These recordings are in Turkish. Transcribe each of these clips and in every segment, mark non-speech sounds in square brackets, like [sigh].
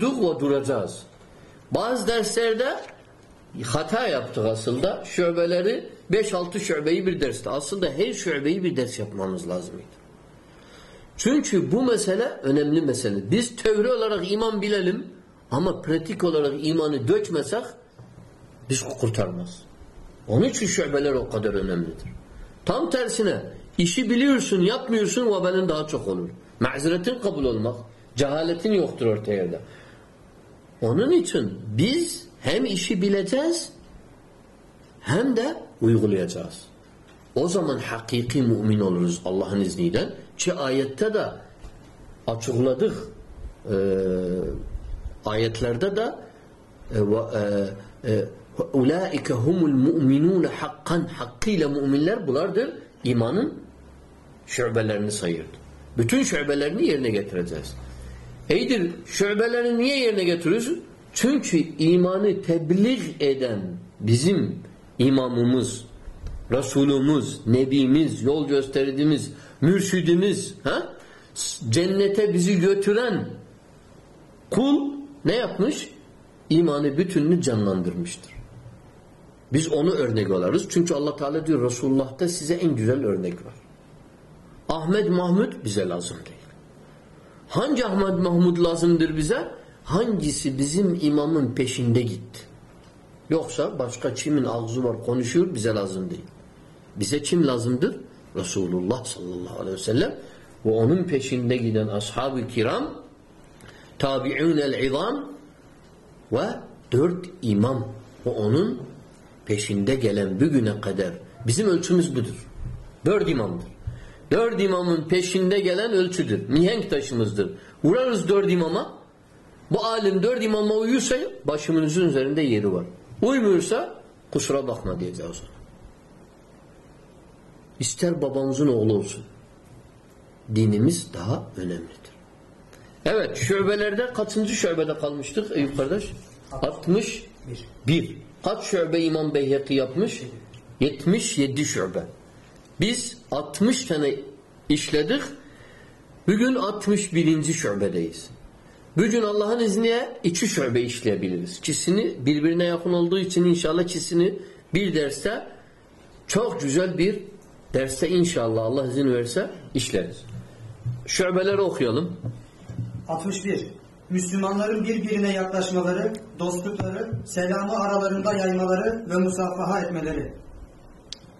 Durduk ve duracağız. Bazı derslerde hata yaptık aslında. Şubeleri 5-6 şubeyi bir derste. Aslında her şubeyi bir ders yapmamız lazımdı. Çünkü bu mesele önemli mesele. Biz teori olarak iman bilelim ama pratik olarak imanı dökmesek biz kurtarmaz. Onun için şubeler o kadar önemlidir. Tam tersine işi biliyorsun yapmıyorsun vebelin daha çok olur. Mazeretin kabul olmak, cehaletin yoktur ortaya Onun için biz hem işi bileceğiz hem de uygulayacağız. O zaman hakiki mümin oluruz Allah'ın izniyle. Ki ayette de açıkladık. Ee, ayetlerde de e, e, ulaike humul mu'minun hakkan hakkıyla müminler bulardır. İmanın şubelerini sayırdı. Bütün şubelerini yerine getireceğiz. Eydir şubeleri niye yerine getiriyoruz? Çünkü imanı tebliğ eden bizim imamımız, Resulümüz, Nebimiz, yol gösterdiğimiz, mürşidimiz, ha? cennete bizi götüren kul ne yapmış? İmanı bütününü canlandırmıştır. Biz onu örnek alırız. Çünkü Allah Teala diyor Resulullah'ta size en güzel örnek var. Ahmet Mahmud bize lazım değil. Hangi Ahmet Mahmud lazımdır bize? Hangisi bizim imamın peşinde gitti? Yoksa başka kimin ağzı var konuşuyor bize lazım değil. Bize kim lazımdır? Resulullah sallallahu aleyhi ve sellem ve onun peşinde giden ashab-ı kiram tabi'un izam ve dört imam ve onun peşinde gelen bugüne kadar bizim ölçümüz budur. Dört imamdır. Dört imamın peşinde gelen ölçüdür. Mihenk taşımızdır. Vurarız dört imama. Bu alim dört imama uyuyorsa başımızın üzerinde yeri var. Uymuyorsa kusura bakma diyeceğiz ona. İster babamızın oğlu olsun. Dinimiz daha önemlidir. Evet şubelerde kaçıncı şubede kalmıştık Eyüp kardeş? 61. Kaç şube İmam Beyheki yapmış? 77 şube. Biz 60 tane işledik. Bugün 61. şubedeyiz. Bugün Allah'ın izniyle iki şube işleyebiliriz. İkisini birbirine yakın olduğu için inşallah ikisini bir derste çok güzel bir derste inşallah Allah izin verirse işleriz. Şubeleri okuyalım. 61. Müslümanların birbirine yaklaşmaları, dostlukları, selamı aralarında yaymaları ve musafaha etmeleri.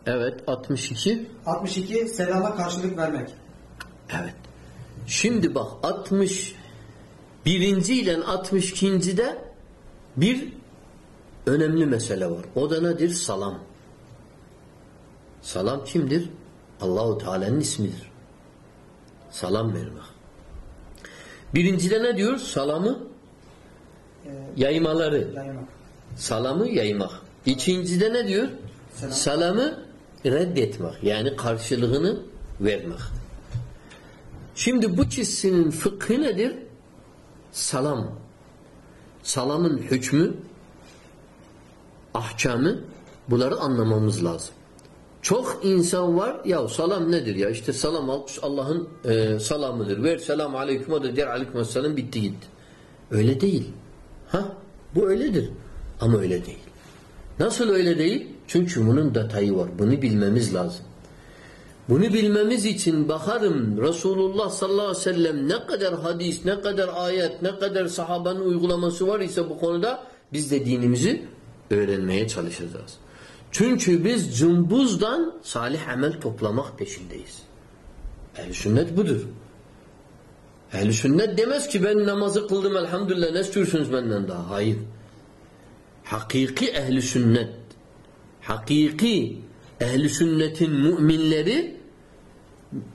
Evet 62. 62. Selama karşılık vermek. Evet. Şimdi bak 60 birinci ile 62. de bir önemli mesele var. O da nedir? Salam. Salam kimdir? Allahu Teala'nın ismidir. Salam vermek. Birincide ne diyor? Salamı Ee, yaymaları. yaymak. Salamı yaymak. İkincide ne diyor? Selam. Salamı reddetmek. Yani karşılığını vermek. Şimdi bu çizsinin fıkhı nedir? Salam. Salamın hükmü, ahkamı bunları anlamamız lazım. Çok insan var ya salam nedir ya işte salam Allah'ın e, salamıdır. Ver selam aleyküm o da der aleyküm selam bitti gitti. Öyle değil. Ha bu öyledir ama öyle değil. Nasıl öyle değil? Çünkü bunun detayı var. Bunu bilmemiz lazım. Bunu bilmemiz için bakarım Resulullah sallallahu aleyhi ve sellem ne kadar hadis, ne kadar ayet, ne kadar sahabanın uygulaması var ise bu konuda biz de dinimizi öğrenmeye çalışacağız. Çünkü biz cımbuzdan salih amel toplamak peşindeyiz. Ehl-i sünnet budur. Ehl-i sünnet demez ki ben namazı kıldım elhamdülillah ne istiyorsunuz benden daha? Hayır. Hakiki ehli sünnet hakiki ehli sünnetin müminleri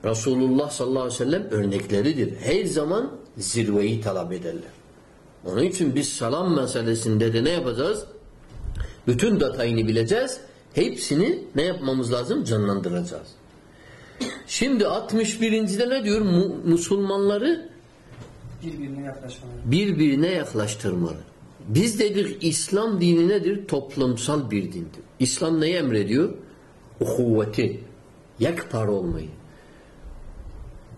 Resulullah sallallahu aleyhi ve sellem örnekleridir. Her zaman zirveyi talep ederler. Onun için biz salam meselesinde de ne yapacağız? Bütün detayını bileceğiz. Hepsini ne yapmamız lazım? Canlandıracağız. Şimdi 61. ne diyor? Mu Müslümanları Birbirine yaklaşmaları. birbirine yaklaştırmalı. Biz dedik İslam dini nedir? Toplumsal bir dindir. İslam neyi emrediyor? Uhuvveti. Yekpar olmayı.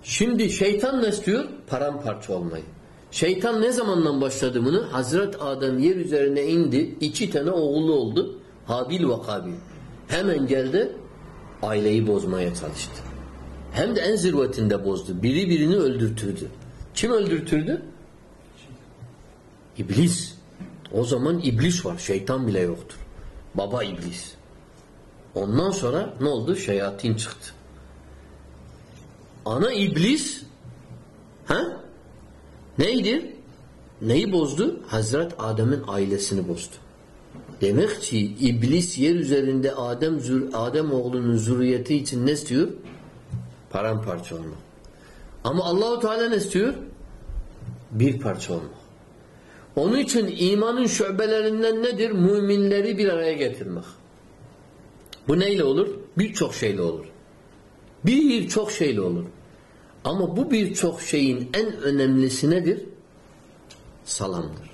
Şimdi şeytan ne istiyor? Paramparça olmayı. Şeytan ne zamandan başladı bunu? Hazret Adem yer üzerine indi. iki tane oğlu oldu. Habil ve Kabil. Hemen geldi aileyi bozmaya çalıştı. Hem de en zirvetinde bozdu. Biri birini öldürtürdü. Kim öldürtürdü? İblis. O zaman iblis var. Şeytan bile yoktur. Baba iblis. Ondan sonra ne oldu? Şeyatin çıktı. Ana iblis ha? Neydi? Neyi bozdu? Hazret Adem'in ailesini bozdu. Demek ki iblis yer üzerinde Adem Adem oğlunun zürriyeti için ne istiyor? Paramparça olmak. Ama Allahu Teala ne istiyor? Bir parça olmak. Onun için imanın şöbelerinden nedir? Müminleri bir araya getirmek. Bu neyle olur? Birçok şeyle olur. Birçok şeyle olur. Ama bu birçok şeyin en önemlisi nedir? Salamdır.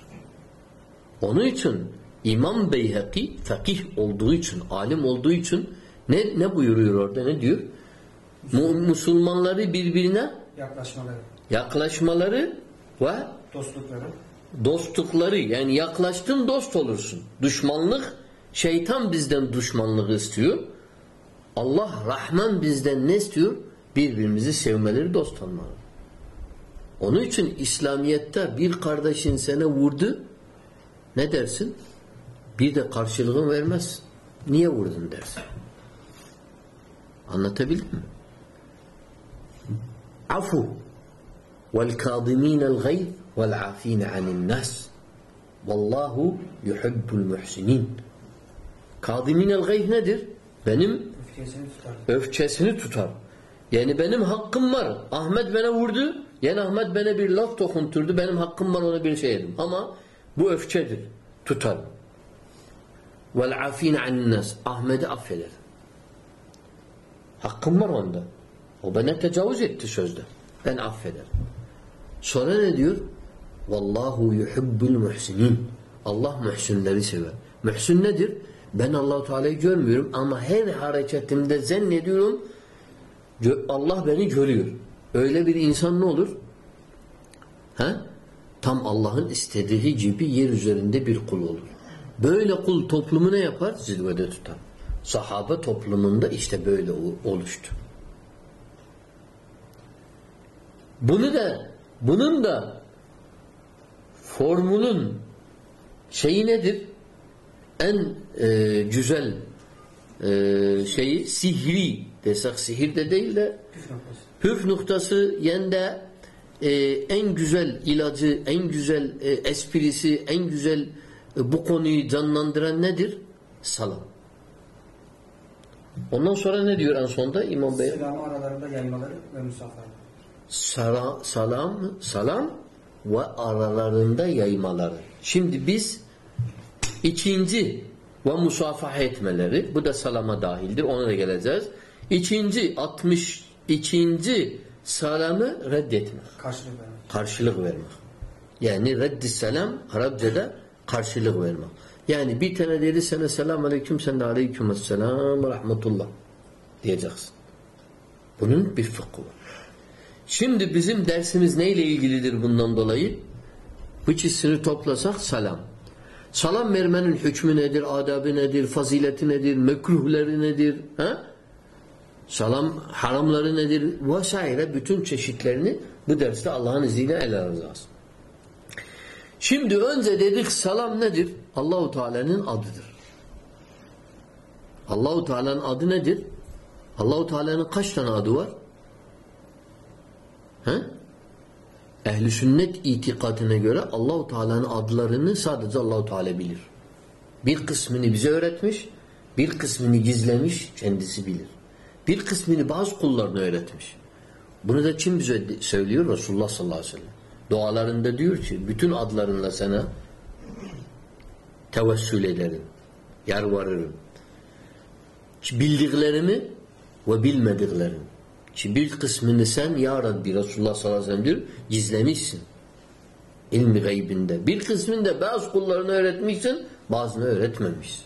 Onun için İmam Beyhaki fakih olduğu için, alim olduğu için ne ne buyuruyor orada? Ne diyor? Müslümanları birbirine Yaklaşmaları, yaklaşmaları ve dostlukları, dostlukları yani yaklaştın dost olursun. Düşmanlık şeytan bizden düşmanlık istiyor. Allah Rahman bizden ne istiyor? Birbirimizi sevmeleri, dost olmaları. Onun için İslamiyet'te bir kardeşin sene vurdu ne dersin? Bir de karşılığını vermez. Niye vurdun dersin. Anlatabildim mi? Afu vel kâzimînel gayz vel afîne anin nas. Vallahu yuhibbul muhsinin. Kâzimînel gayz nedir? Benim öfkesini tutar. öfkesini tutar. Yani benim hakkım var. Ahmet bana vurdu. Yani Ahmet bana bir laf dokunturdu. Benim hakkım var ona bir şey dedim. Ama bu öfkedir. Tutar. Vel afine anin nas. Ahmet'i affeder. Hakkım var onda. O bana tecavüz etti sözde. Ben affederim. Sonra ne diyor? Vallahu yuhibbul muhsinin. Allah muhsinleri sever. Muhsin nedir? Ben Allahu Teala'yı görmüyorum ama her hareketimde zannediyorum Allah beni görüyor. Öyle bir insan ne olur? He? Tam Allah'ın istediği gibi yer üzerinde bir kul olur. Böyle kul toplumu ne yapar? Zirvede tutar. Sahabe toplumunda işte böyle oluştu. Bunu da bunun da formülün şeyi nedir? En e, güzel e, şeyi sihri desek sihir de değil de Püf noktası. yende e, en güzel ilacı, en güzel e, esprisi, en güzel e, bu konuyu canlandıran nedir? Salam. Ondan sonra ne diyor en sonda İmam Bey? Selamı aralarında yaymaları ve musafaha. Sala, salam, salam ve aralarında yaymaları. Şimdi biz ikinci ve musafaha etmeleri, bu da salama dahildir, ona da geleceğiz. İkinci, 62. salamı reddetmek, Karşılık vermek. karşılık vermek. Yani reddi selam, Arapçada karşılık vermek. Yani bir tane dedi sana selam aleyküm, sen de aleyküm selam ve rahmetullah diyeceksin. Bunun bir fıkhı var. Şimdi bizim dersimiz neyle ilgilidir bundan dolayı? Bu ikisini toplasak salam. Salam vermenin hükmü nedir, adabı nedir, fazileti nedir, mekruhları nedir? Ha? Salam haramları nedir? Vesaire bütün çeşitlerini bu derste Allah'ın izniyle ele alacağız. Şimdi önce dedik salam nedir? Allahu Teala'nın adıdır. Allahu Teala'nın adı nedir? Allahu Teala'nın kaç tane adı var? He? Ehli sünnet itikadına göre Allahu Teala'nın adlarını sadece Allahu Teala bilir. Bir kısmını bize öğretmiş, bir kısmını gizlemiş, kendisi bilir. Bir kısmını bazı kullarına öğretmiş. Bunu da kim bize söylüyor? Resulullah sallallahu aleyhi ve sellem. Dualarında diyor ki bütün adlarınla sana tevessül ederim. Yarvarırım. Bildiklerimi ve bilmediklerimi. Ki bir kısmını sen ya Rabbi Resulullah sallallahu aleyhi ve sellem diyor gizlemişsin. İlmi gaybinde. Bir kısmını da bazı kullarına öğretmişsin bazını öğretmemişsin.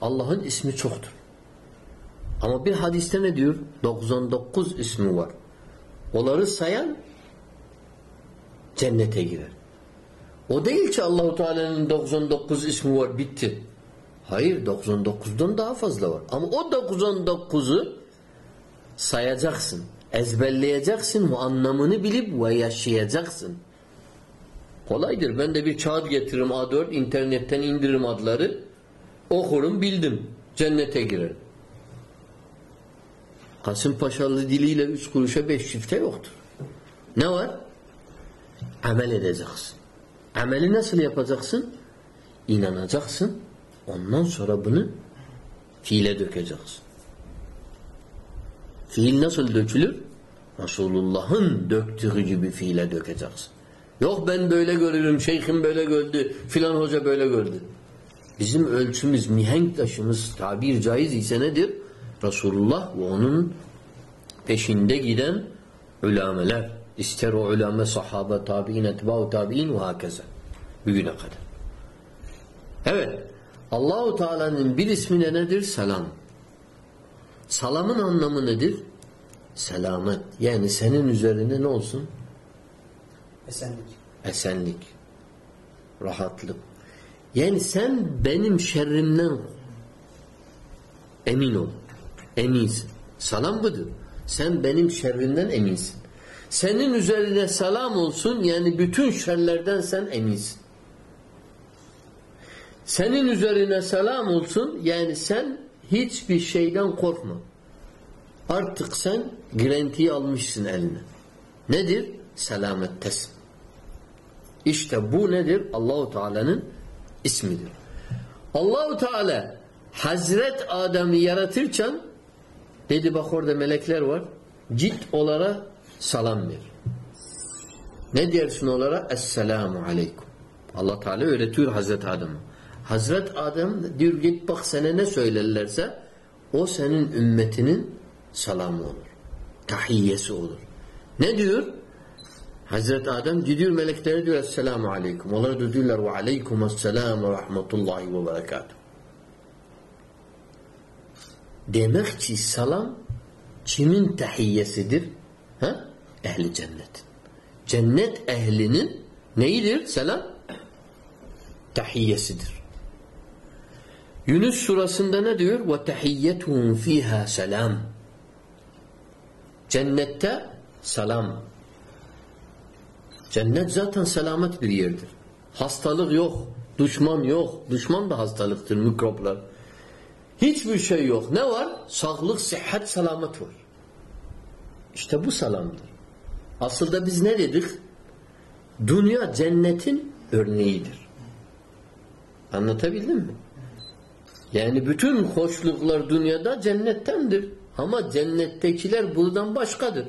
Allah'ın ismi çoktur. Ama bir hadiste ne diyor? 99 ismi var. Onları sayan cennete girer. O değil ki Allahu Teala'nın 99 ismi var bitti. Hayır 99'dan daha fazla var. Ama o 99'u sayacaksın. Ezberleyeceksin. O anlamını bilip ve yaşayacaksın. Kolaydır. Ben de bir kağıt getiririm A4 internetten indiririm adları. Okurum bildim. Cennete girerim. Kasımpaşalı diliyle üç kuruşa beş çifte yoktur. Ne var? Amel edeceksin. Ameli nasıl yapacaksın? İnanacaksın. Ondan sonra bunu fiile dökeceksin. Fiil nasıl dökülür? Resulullah'ın döktüğü gibi fiile dökeceksin. Yok ben böyle görürüm, şeyhim böyle gördü, filan hoca böyle gördü. Bizim ölçümüz, mihenk taşımız tabir caiz ise nedir? Resulullah ve onun peşinde giden ulameler. İster o ulame, sahabe, tabi'in, etba'u tabi'in ve hakeza. Bugüne kadar. Evet. Allahu Teala'nın bir ismi de nedir? Selam. Salamın anlamı nedir? Selamet. Yani senin üzerine ne olsun? Esenlik. Esenlik. Rahatlık. Yani sen benim şerrimden emin ol. Eminsin. Salam budur. Sen benim şerrimden eminsin. Senin üzerine selam olsun yani bütün şerlerden sen eminsin. Senin üzerine selam olsun yani sen hiçbir şeyden korkma. Artık sen garantiyi almışsın eline. Nedir? Selamettesin. İşte bu nedir? Allahu Teala'nın ismidir. Allahu Teala Hazret Adem'i yaratırken dedi bak orada melekler var. Cilt olarak salam ver. Ne dersin onlara? Esselamu aleyküm. Allah Teala öğretiyor Hazret Adem'e. Hazret Adem diyor git bak sana ne söylerlerse o senin ümmetinin salamı olur. Tahiyyesi olur. Ne diyor? Hazret Adem gidiyor meleklere diyor Esselamu Aleyküm. Onlar da diyorlar ve Aleyküm Esselam ve Rahmetullahi ve Berekatuhu. Demek ki salam kimin tahiyyesidir? Ha? Ehli cennet. Cennet ehlinin neyidir selam? Tahiyyesidir. Yunus surasında ne diyor? Tahiyyetuhum fiha selam. Cennette salam. Cennet zaten selamet bir yerdir. Hastalık yok, düşman yok. Düşman da hastalıktır, mikroplar. Hiçbir şey yok. Ne var? Sağlık, sıhhat, selamet var. İşte bu selamdır. Aslında biz ne dedik? Dünya cennetin örneğidir. Anlatabildim mi? Yani bütün hoşluklar dünyada cennettendir. Ama cennettekiler buradan başkadır.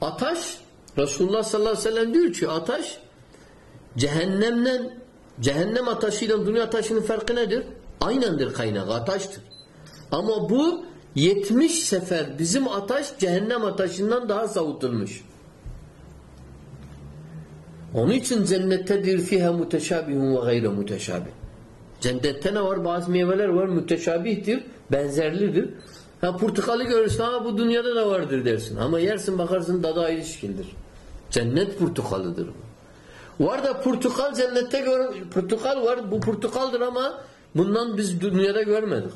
Ataş, Resulullah sallallahu aleyhi ve sellem diyor ki ataş cehennemden cehennem ateşiyle dünya ateşinin farkı nedir? Aynendir kaynağı, ataştır. Ama bu 70 sefer bizim ataş cehennem ateşinden daha savutulmuş. Onun için cennettedir fiha muteşabihun ve gayre muteşabih. Cennette ne var? Bazı meyveler var müteşabihtir, benzerlidir. Ha portakalı görürsün, ha bu dünyada da vardır dersin. Ama yersin bakarsın tadı ayrı şekildir. Cennet portakalıdır. Var da portakal cennette gör, portakal var. Bu portakaldır ama bundan biz dünyada görmedik.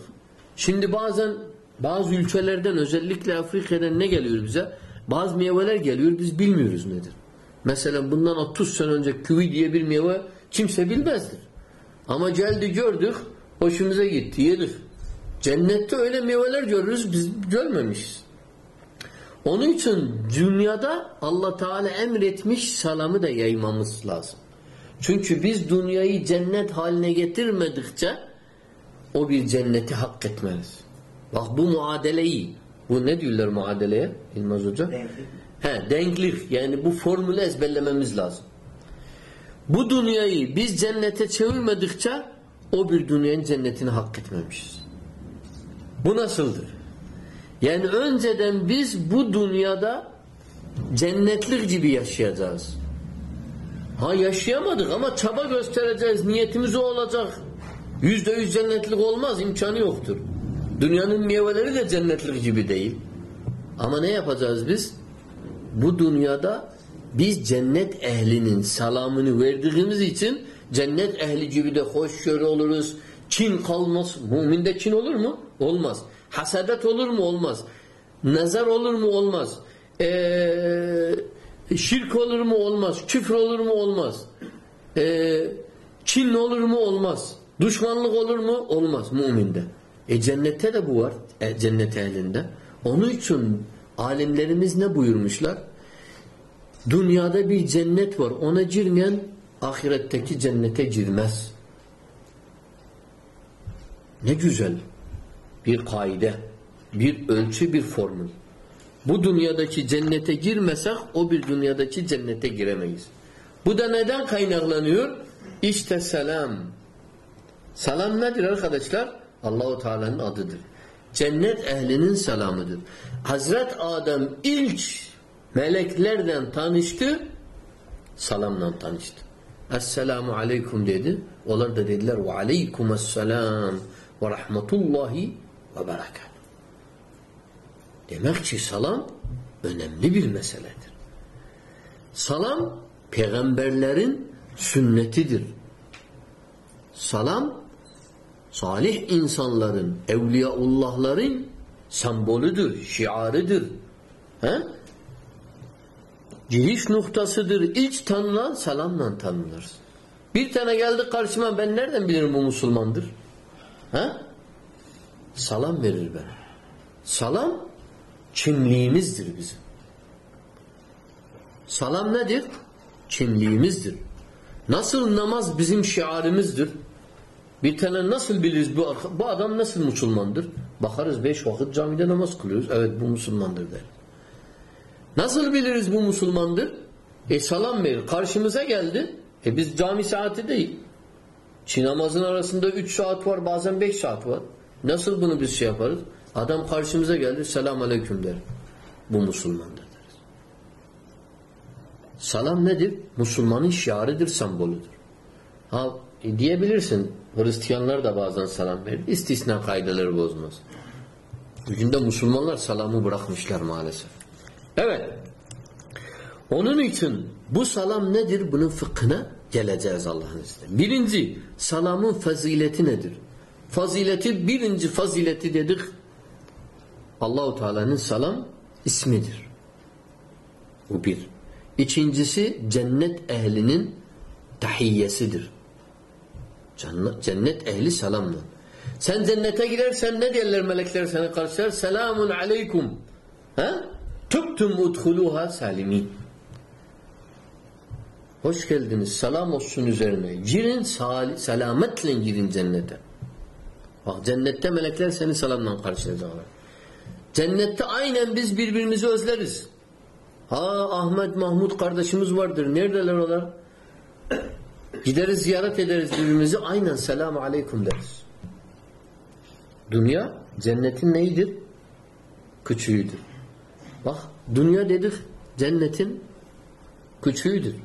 Şimdi bazen bazı ülkelerden özellikle Afrika'dan ne geliyor bize? Bazı meyveler geliyor biz bilmiyoruz nedir. Mesela bundan 30 sene önce kiwi diye bir meyve kimse bilmezdir. Ama geldi gördük, hoşumuza gitti, yedik. Cennette öyle meyveler görürüz, biz görmemişiz. Onun için dünyada Allah Teala emretmiş salamı da yaymamız lazım. Çünkü biz dünyayı cennet haline getirmedikçe o bir cenneti hak etmez. Bak bu muadeleyi, bu ne diyorlar muadeleye İlmaz Hoca? Denklik. He, denklik. Yani bu formülü ezberlememiz lazım. Bu dünyayı biz cennete çevirmedikçe o bir dünyanın cennetini hak etmemişiz. Bu nasıldır? Yani önceden biz bu dünyada cennetlik gibi yaşayacağız. Ha yaşayamadık ama çaba göstereceğiz. Niyetimiz o olacak. Yüzde yüz cennetlik olmaz. imkanı yoktur. Dünyanın meyveleri de cennetlik gibi değil. Ama ne yapacağız biz? Bu dünyada biz cennet ehlinin selamını verdiğimiz için cennet ehli gibi de hoşgör oluruz. Çin kalmaz. Müminde Çin olur mu? Olmaz. Hasadet olur mu? Olmaz. Nazar olur mu? Olmaz. Ee, şirk olur mu? Olmaz. Küfür olur mu? Olmaz. Ee, Çin olur mu? Olmaz. Düşmanlık olur mu? Olmaz müminde. E cennette de bu var. E, cennet ehlinde. Onun için alimlerimiz ne buyurmuşlar? Dünyada bir cennet var. Ona girmeyen ahiretteki cennete girmez. Ne güzel bir kaide, bir ölçü, bir formül. Bu dünyadaki cennete girmesek o bir dünyadaki cennete giremeyiz. Bu da neden kaynaklanıyor? İşte selam. Selam nedir arkadaşlar? Allahu Teala'nın adıdır. Cennet ehlinin selamıdır. Hazret Adem ilk meleklerden tanıştı, salamla tanıştı. Esselamu aleyküm dedi. Onlar da dediler ve aleykümesselam ve rahmetullahi ve berekat. Demek ki salam önemli bir meseledir. Salam peygamberlerin sünnetidir. Salam salih insanların, evliyaullahların sembolüdür, şiarıdır. He? Giriş noktasıdır. İlk tanınan selamla tanınır. Bir tane geldi karşıma ben nereden bilirim bu Müslümandır? He? Salam verir bana. Salam kimliğimizdir bizim. Salam nedir? Kimliğimizdir. Nasıl namaz bizim şiarımızdır? Bir tane nasıl biliriz bu, bu adam nasıl Müslümandır? Bakarız beş vakit camide namaz kılıyoruz. Evet bu Müslümandır der. Nasıl biliriz bu Müslümandır? E salam verir. Karşımıza geldi. E biz cami saati değil. Çin namazın arasında üç saat var bazen beş saat var. Nasıl bunu biz şey yaparız? Adam karşımıza geldi. Selam aleyküm der. Bu Müslümandır deriz. Salam nedir? Müslümanın şiarıdır, sembolüdür. Ha e, diyebilirsin. Hristiyanlar da bazen salam verir. İstisna kaydeleri bozmaz. Bugün de Müslümanlar salamı bırakmışlar maalesef. Evet. Onun için bu salam nedir? Bunun fıkhına geleceğiz Allah'ın izniyle. Birinci, salamın fazileti nedir? Fazileti, birinci fazileti dedik. Allahu Teala'nın salam ismidir. Bu bir. İkincisi cennet ehlinin tahiyyesidir. Cennet, ehli selamla. Sen cennete girersen ne derler melekler sana karşılar? Selamun aleyküm. Ha? Tübtüm udhuluha salimin. Hoş geldiniz. Selam olsun üzerine. Girin sal selametle girin cennete. Bak cennette melekler seni selamla karşılayacaklar. Cennette aynen biz birbirimizi özleriz. Ha Ahmet Mahmut kardeşimiz vardır. Neredeler onlar? [coughs] Gideriz ziyaret ederiz birbirimizi. Aynen selamu aleyküm deriz. Dünya cennetin neyidir? Küçüğüdür. Bak dünya dedik cennetin küçüğüdür.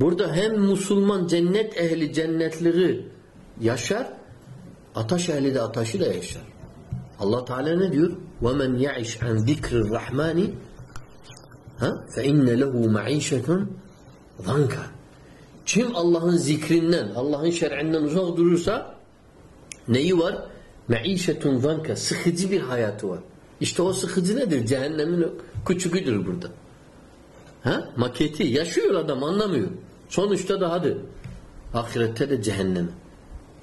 Burada hem Müslüman cennet ehli cennetliği yaşar, ataş ehli de ataşı da yaşar. Allah Teala ne diyor? وَمَنْ يَعِشْ عَنْ ذِكْرِ الرَّحْمَانِ فَاِنَّ لَهُ مَعِيشَةٌ ظَنْكَ Kim Allah'ın zikrinden, Allah'ın şer'inden uzak durursa neyi var? مَعِيشَةٌ ظَنْكَ Sıkıcı bir hayatı var. İşte o sıkıcı nedir? Cehennemin küçüğüdür burada. Ha? Maketi. Yaşıyor adam anlamıyor. Sonuçta da hadi. Ahirette de cehennem.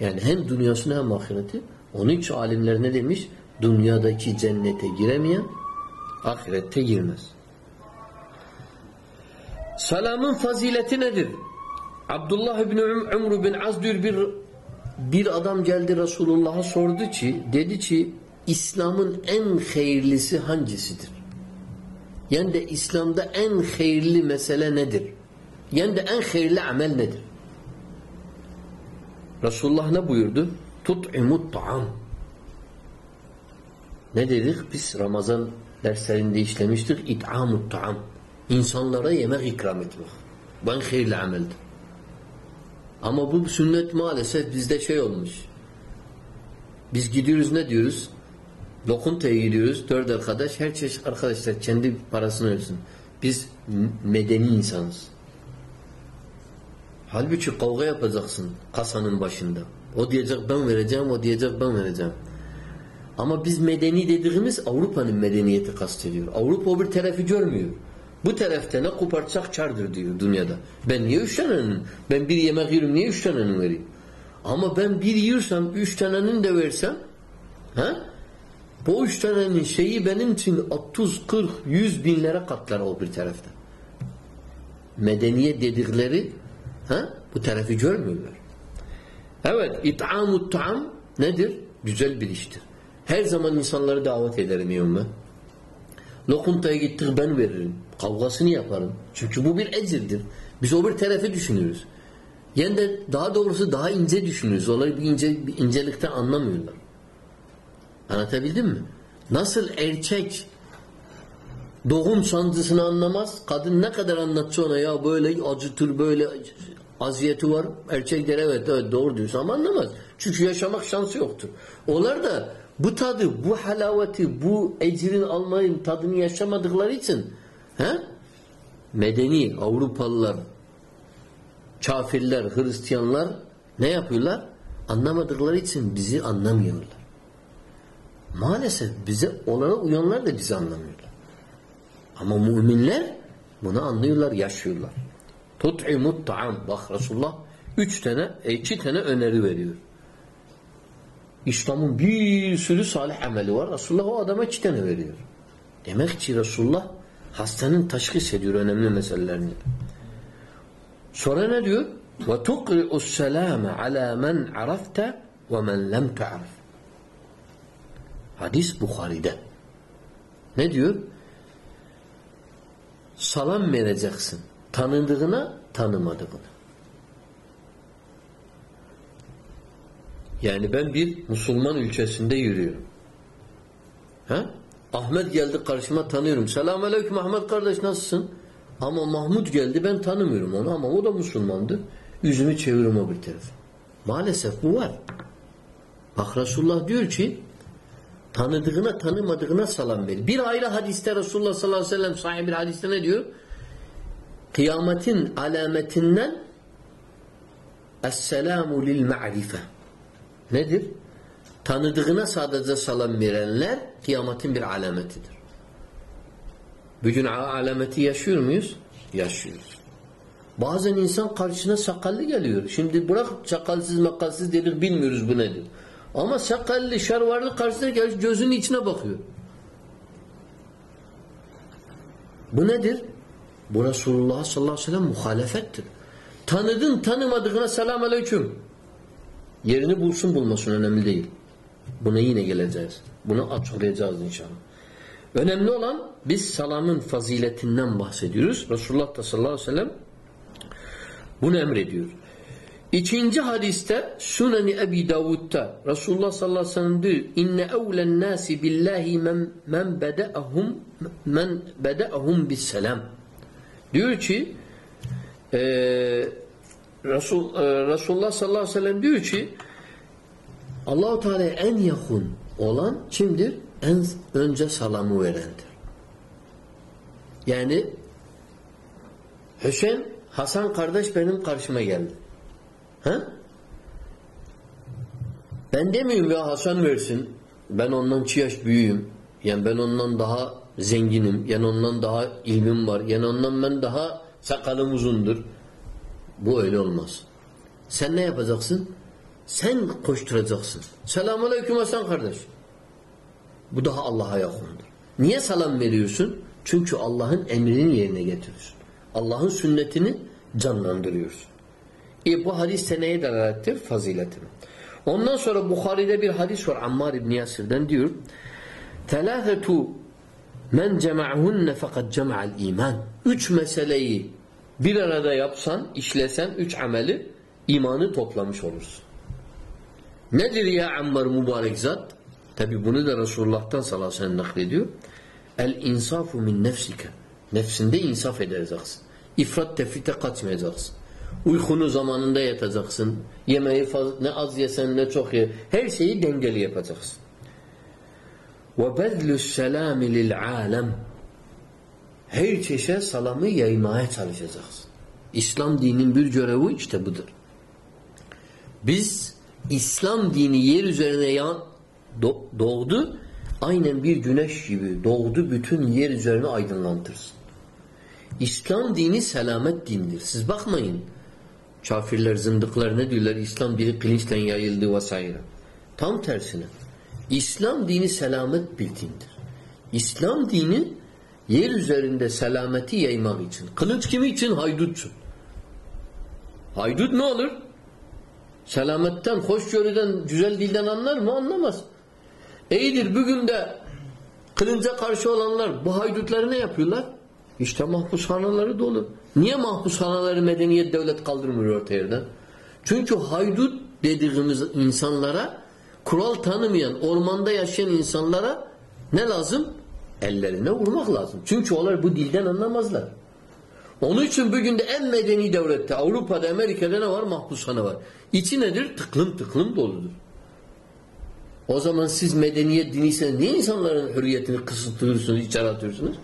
Yani hem dünyasını hem ahireti. Onun için alimler ne demiş? Dünyadaki cennete giremeyen ahirette girmez. Salamın fazileti nedir? Abdullah ibn Umr bin Az diyor bir bir adam geldi Resulullah'a sordu ki dedi ki İslam'ın en hayırlısı hangisidir? Yani de İslam'da en hayırlı mesele nedir? Yani de en hayırlı amel nedir? Resulullah ne buyurdu? Tut'imut ta'am. Ne dedik? Biz Ramazan derslerinde işlemiştik. İt'amut ta'am. İnsanlara yemek ikram etmek. Bu en hayırlı ameldir. Ama bu sünnet maalesef bizde şey olmuş. Biz gidiyoruz ne diyoruz? Lokuntaya gidiyoruz. Dört arkadaş. Her çeşit arkadaşlar kendi parasını örsün. Biz medeni insanız. Halbuki kavga yapacaksın kasanın başında. O diyecek ben vereceğim, o diyecek ben vereceğim. Ama biz medeni dediğimiz Avrupa'nın medeniyeti kastediyor. Avrupa bir tarafı görmüyor. Bu tarafta ne kopartsak çardır diyor dünyada. Ben niye üç tanenin? Ben bir yemek yiyorum niye üç tanenin vereyim? Ama ben bir yiyorsam üç tanenin de versem ha? Bu üç şeyi benim için 30, 40, 100 binlere katlar o bir tarafta. Medeniyet dedikleri ha? bu tarafı görmüyorlar. Evet, it'amut ta'am nedir? Güzel bir iştir. Her zaman insanları davet ederim ben. Lokuntaya gittik ben veririm. Kavgasını yaparım. Çünkü bu bir ecirdir. Biz o bir tarafı düşünüyoruz. Yani de daha doğrusu daha ince düşünüyoruz. Onları bir, ince, bir incelikten anlamıyorlar. Anlatabildim mi? Nasıl erkek doğum sancısını anlamaz. Kadın ne kadar anlatsa ona ya böyle acıtır böyle aziyeti var. Erkek der evet, evet doğru diyorsun ama anlamaz. Çünkü yaşamak şansı yoktur. Onlar da bu tadı, bu halaveti, bu ecrin almayın tadını yaşamadıkları için he? medeni Avrupalılar, kafirler, Hristiyanlar ne yapıyorlar? Anlamadıkları için bizi anlamıyorlar. Maalesef bize onlara uyanlar da bizi anlamıyorlar. Ama müminler bunu anlıyorlar, yaşıyorlar. Tut'imut ta'am. Bak Resulullah üç tane, iki tane öneri veriyor. İslam'ın bir sürü salih ameli var. Resulullah o adama iki tane veriyor. Demek ki Resulullah hastanın teşhis ediyor önemli meselelerini. Sonra ne diyor? Selame ala men arafte ve men lem ta'rif. Hadis Bukhari'de. Ne diyor? Salam vereceksin. Tanıdığına, tanımadığına. Yani ben bir Müslüman ülkesinde yürüyorum. Ha? Ahmet geldi karşıma tanıyorum. Selamun aleyküm Ahmet kardeş nasılsın? Ama Mahmud geldi ben tanımıyorum onu ama o da Müslümandı. Yüzümü çeviriyorum o bir tarafa. Maalesef bu var. Bak Resulullah diyor ki tanıdığına tanımadığına salam ver. Bir ayrı hadiste Resulullah sallallahu aleyhi ve sellem sahih bir hadiste ne diyor? Kıyametin alametinden Es-selamu lil ma'rife. Nedir? Tanıdığına sadece salam verenler kıyametin bir alametidir. Bugün alameti yaşıyor muyuz? Yaşıyoruz. Bazen insan karşısına sakallı geliyor. Şimdi bırak sakalsız makalsız dedik bilmiyoruz bu nedir. Ama sakallı şarvarlı karşısına gelmiş gözünün içine bakıyor. Bu nedir? Bu Resulullah sallallahu aleyhi ve sellem muhalefettir. Tanıdın tanımadığına selam aleyküm. Yerini bulsun bulmasın önemli değil. Buna yine geleceğiz. Bunu açıklayacağız inşallah. Önemli olan biz salamın faziletinden bahsediyoruz. Resulullah da sallallahu aleyhi ve sellem bunu emrediyor. İkinci hadiste Sunan-ı Ebi Davud'da Resulullah sallallahu aleyhi ve sellem diyor inne evlen nasi billahi men, men bede'ahum men bede'ahum bis selam. Diyor ki e, Resul, e, Resulullah sallallahu aleyhi ve sellem diyor ki Allahu Teala en yakın olan kimdir? En önce salamı verendir. Yani Hüseyin Hasan kardeş benim karşıma geldi. Ha? Ben demiyorum ya Hasan versin. Ben ondan iki yaş büyüğüm. Yani ben ondan daha zenginim. Yani ondan daha ilmim var. Yani ondan ben daha sakalım uzundur. Bu öyle olmaz. Sen ne yapacaksın? Sen koşturacaksın. Selamun Aleyküm Hasan kardeş. Bu daha Allah'a yakındır. Niye selam veriyorsun? Çünkü Allah'ın emrini yerine getiriyorsun. Allah'ın sünnetini canlandırıyorsun. E bu hadis de neye delalettir? Faziletine. Ondan sonra Bukhari'de bir hadis var Ammar İbni Yasir'den diyor. Telâfetu men cema'hunne fakat cema'al iman. Üç meseleyi bir arada yapsan, işlesen üç ameli imanı toplamış olursun. Nedir ya Ammar mübarek zat? Tabi bunu da Resulullah'tan sallallahu aleyhi ve sellem naklediyor. El insafu min nefsike. Nefsinde insaf edeceksin. İfrat tefrite kaçmayacaksın. Uykunu zamanında yatacaksın. Yemeği fazla, ne az yesen ne çok ye. Her şeyi dengeli yapacaksın. Selami lil alem. her çeşit salamı yaymaya çalışacaksın. İslam dininin bir görevi işte budur. Biz İslam dini yer üzerine yan do- doğdu. Aynen bir güneş gibi doğdu bütün yer üzerine aydınlantırsın. İslam dini selamet dindir. Siz bakmayın. Kafirler, zındıklar ne diyorlar? İslam dini kılıçla yayıldı vesaire. Tam tersine. İslam dini selamet bir dindir. İslam dini yer üzerinde selameti yaymak için. Kılıç kimi için? Haydut için. Haydut ne olur? Selametten, hoşgörüden, güzel dilden anlar mı? Anlamaz. İyidir bugün de kılınca karşı olanlar bu haydutları ne yapıyorlar? İşte mahpushaneleri dolu. Niye mahpushaneleri medeniyet devlet kaldırmıyor orta yerden? Çünkü haydut dediğimiz insanlara kural tanımayan, ormanda yaşayan insanlara ne lazım? Ellerine vurmak lazım. Çünkü onlar bu dilden anlamazlar. Onun için bugün de en medeni devlette Avrupa'da, Amerika'da ne var? Mahpushane var. İçi nedir? Tıklım tıklım doludur. O zaman siz medeniyet diniyseniz niye insanların hürriyetini kısıtlıyorsunuz, içeri atıyorsunuz?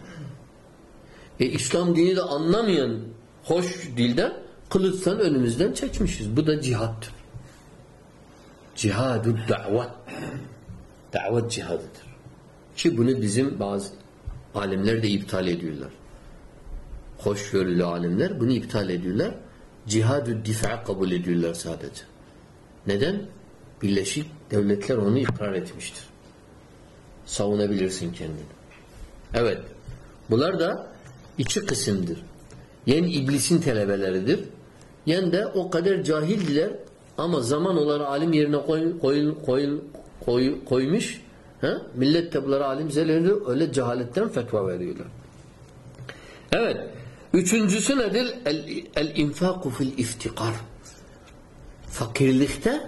E, İslam dini de anlamayan hoş dilden kılıçtan önümüzden çekmişiz. Bu da cihattır. Cihadu davet. Davet cihadıdır. Ki bunu bizim bazı alimler de iptal ediyorlar. Hoşgörülü alimler bunu iptal ediyorlar. Cihad-ı difa kabul ediyorlar sadece. Neden? Birleşik Devletler onu ikrar etmiştir. Savunabilirsin kendini. Evet. Bunlar da iki kısımdır. Yen iblisin talebeleridir. Yen de o kadar cahildiler ama zaman olarak alim yerine koy, koy, koy, koy, koymuş. Ha? Millet de bunlara alim zelleri öyle cehaletten fetva veriyorlar. Evet. Üçüncüsü nedir? El, el infaku fil iftikar. Fakirlikte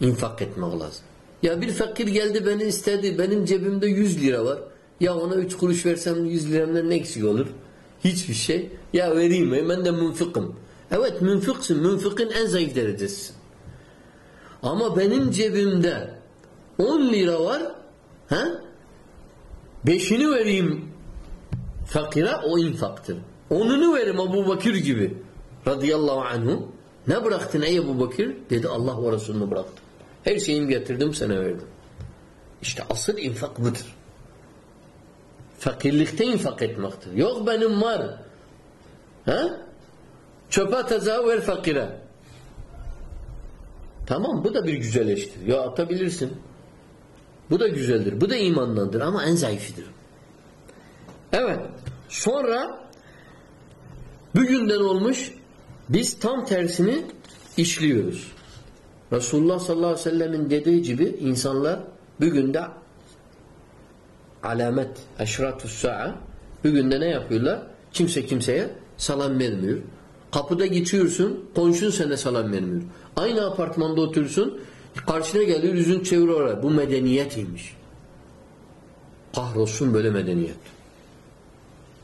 infak etmek lazım. Ya bir fakir geldi beni istedi. Benim cebimde 100 lira var. Ya ona 3 kuruş versem 100 liramdan ne eksik olur? Hiçbir şey. Ya vereyim? Ben de münfikim. Evet münfiksin. Münfikin en zayıf derecesi. Ama benim cebimde 10 lira var. Ha? Beşini vereyim fakire o infaktır. Onunu verim Ebu Bakır gibi. Radıyallahu anhu. Ne bıraktın ey Ebu Bakır? Dedi Allah ve Resulü'nü bıraktım. Her şeyimi getirdim sana verdim. İşte asıl infak budur. Fakirlikte infak etmektir. Yok benim var. Ha? Çöpe atacağı ver fakire. Tamam bu da bir güzel iştir. Ya atabilirsin. Bu da güzeldir. Bu da imandandır ama en zayıfidir. Evet. Sonra bugünden olmuş biz tam tersini işliyoruz. Resulullah sallallahu aleyhi ve sellemin dediği gibi insanlar bugün de alamet, eşratus sa'a bugün de ne yapıyorlar? Kimse kimseye salam vermiyor. Kapıda geçiyorsun, komşun sana salam vermiyor. Aynı apartmanda oturursun, karşına geliyor, yüzün çeviriyor oraya. Bu medeniyetiymiş. Kahrolsun böyle medeniyet.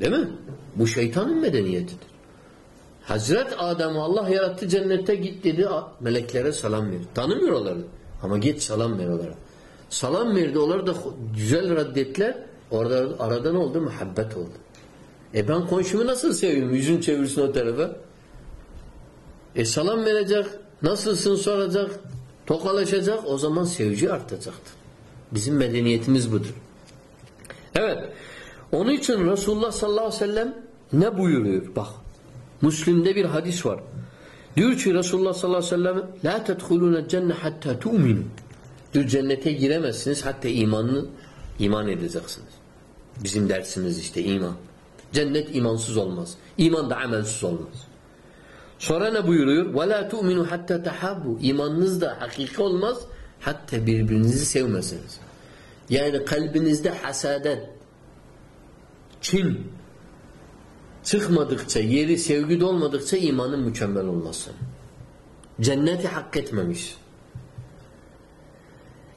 Değil mi? Bu şeytanın medeniyetidir. Hazret Adem'i Allah yarattı cennete git dedi meleklere selam ver. Tanımıyor onları. Ama git selam ver onlara. Selam verdi. Onlar da güzel reddettiler. Orada arada ne oldu? Muhabbet oldu. E ben komşumu nasıl seviyorum? Yüzün çevirsin o tarafa. E selam verecek. Nasılsın soracak. Tokalaşacak. O zaman sevgi artacaktır. Bizim medeniyetimiz budur. Evet. Onun için Resulullah sallallahu aleyhi ve sellem ne buyuruyor? Bak. Müslim'de bir hadis var. Diyor ki Resulullah sallallahu aleyhi ve sellem La tedhulûne cenne hatta tu'minu Diyor cennete giremezsiniz hatta imanını iman edeceksiniz. Bizim dersimiz işte iman. Cennet imansız olmaz. İman da amelsiz olmaz. Sonra ne buyuruyor? وَلَا تُؤْمِنُوا hatta tahabbu. İmanınız da hakiki olmaz hatta birbirinizi sevmesiniz. Yani kalbinizde hasadet, kin çıkmadıkça, yeri sevgide olmadıkça imanın mükemmel olması. Cenneti hak etmemiş.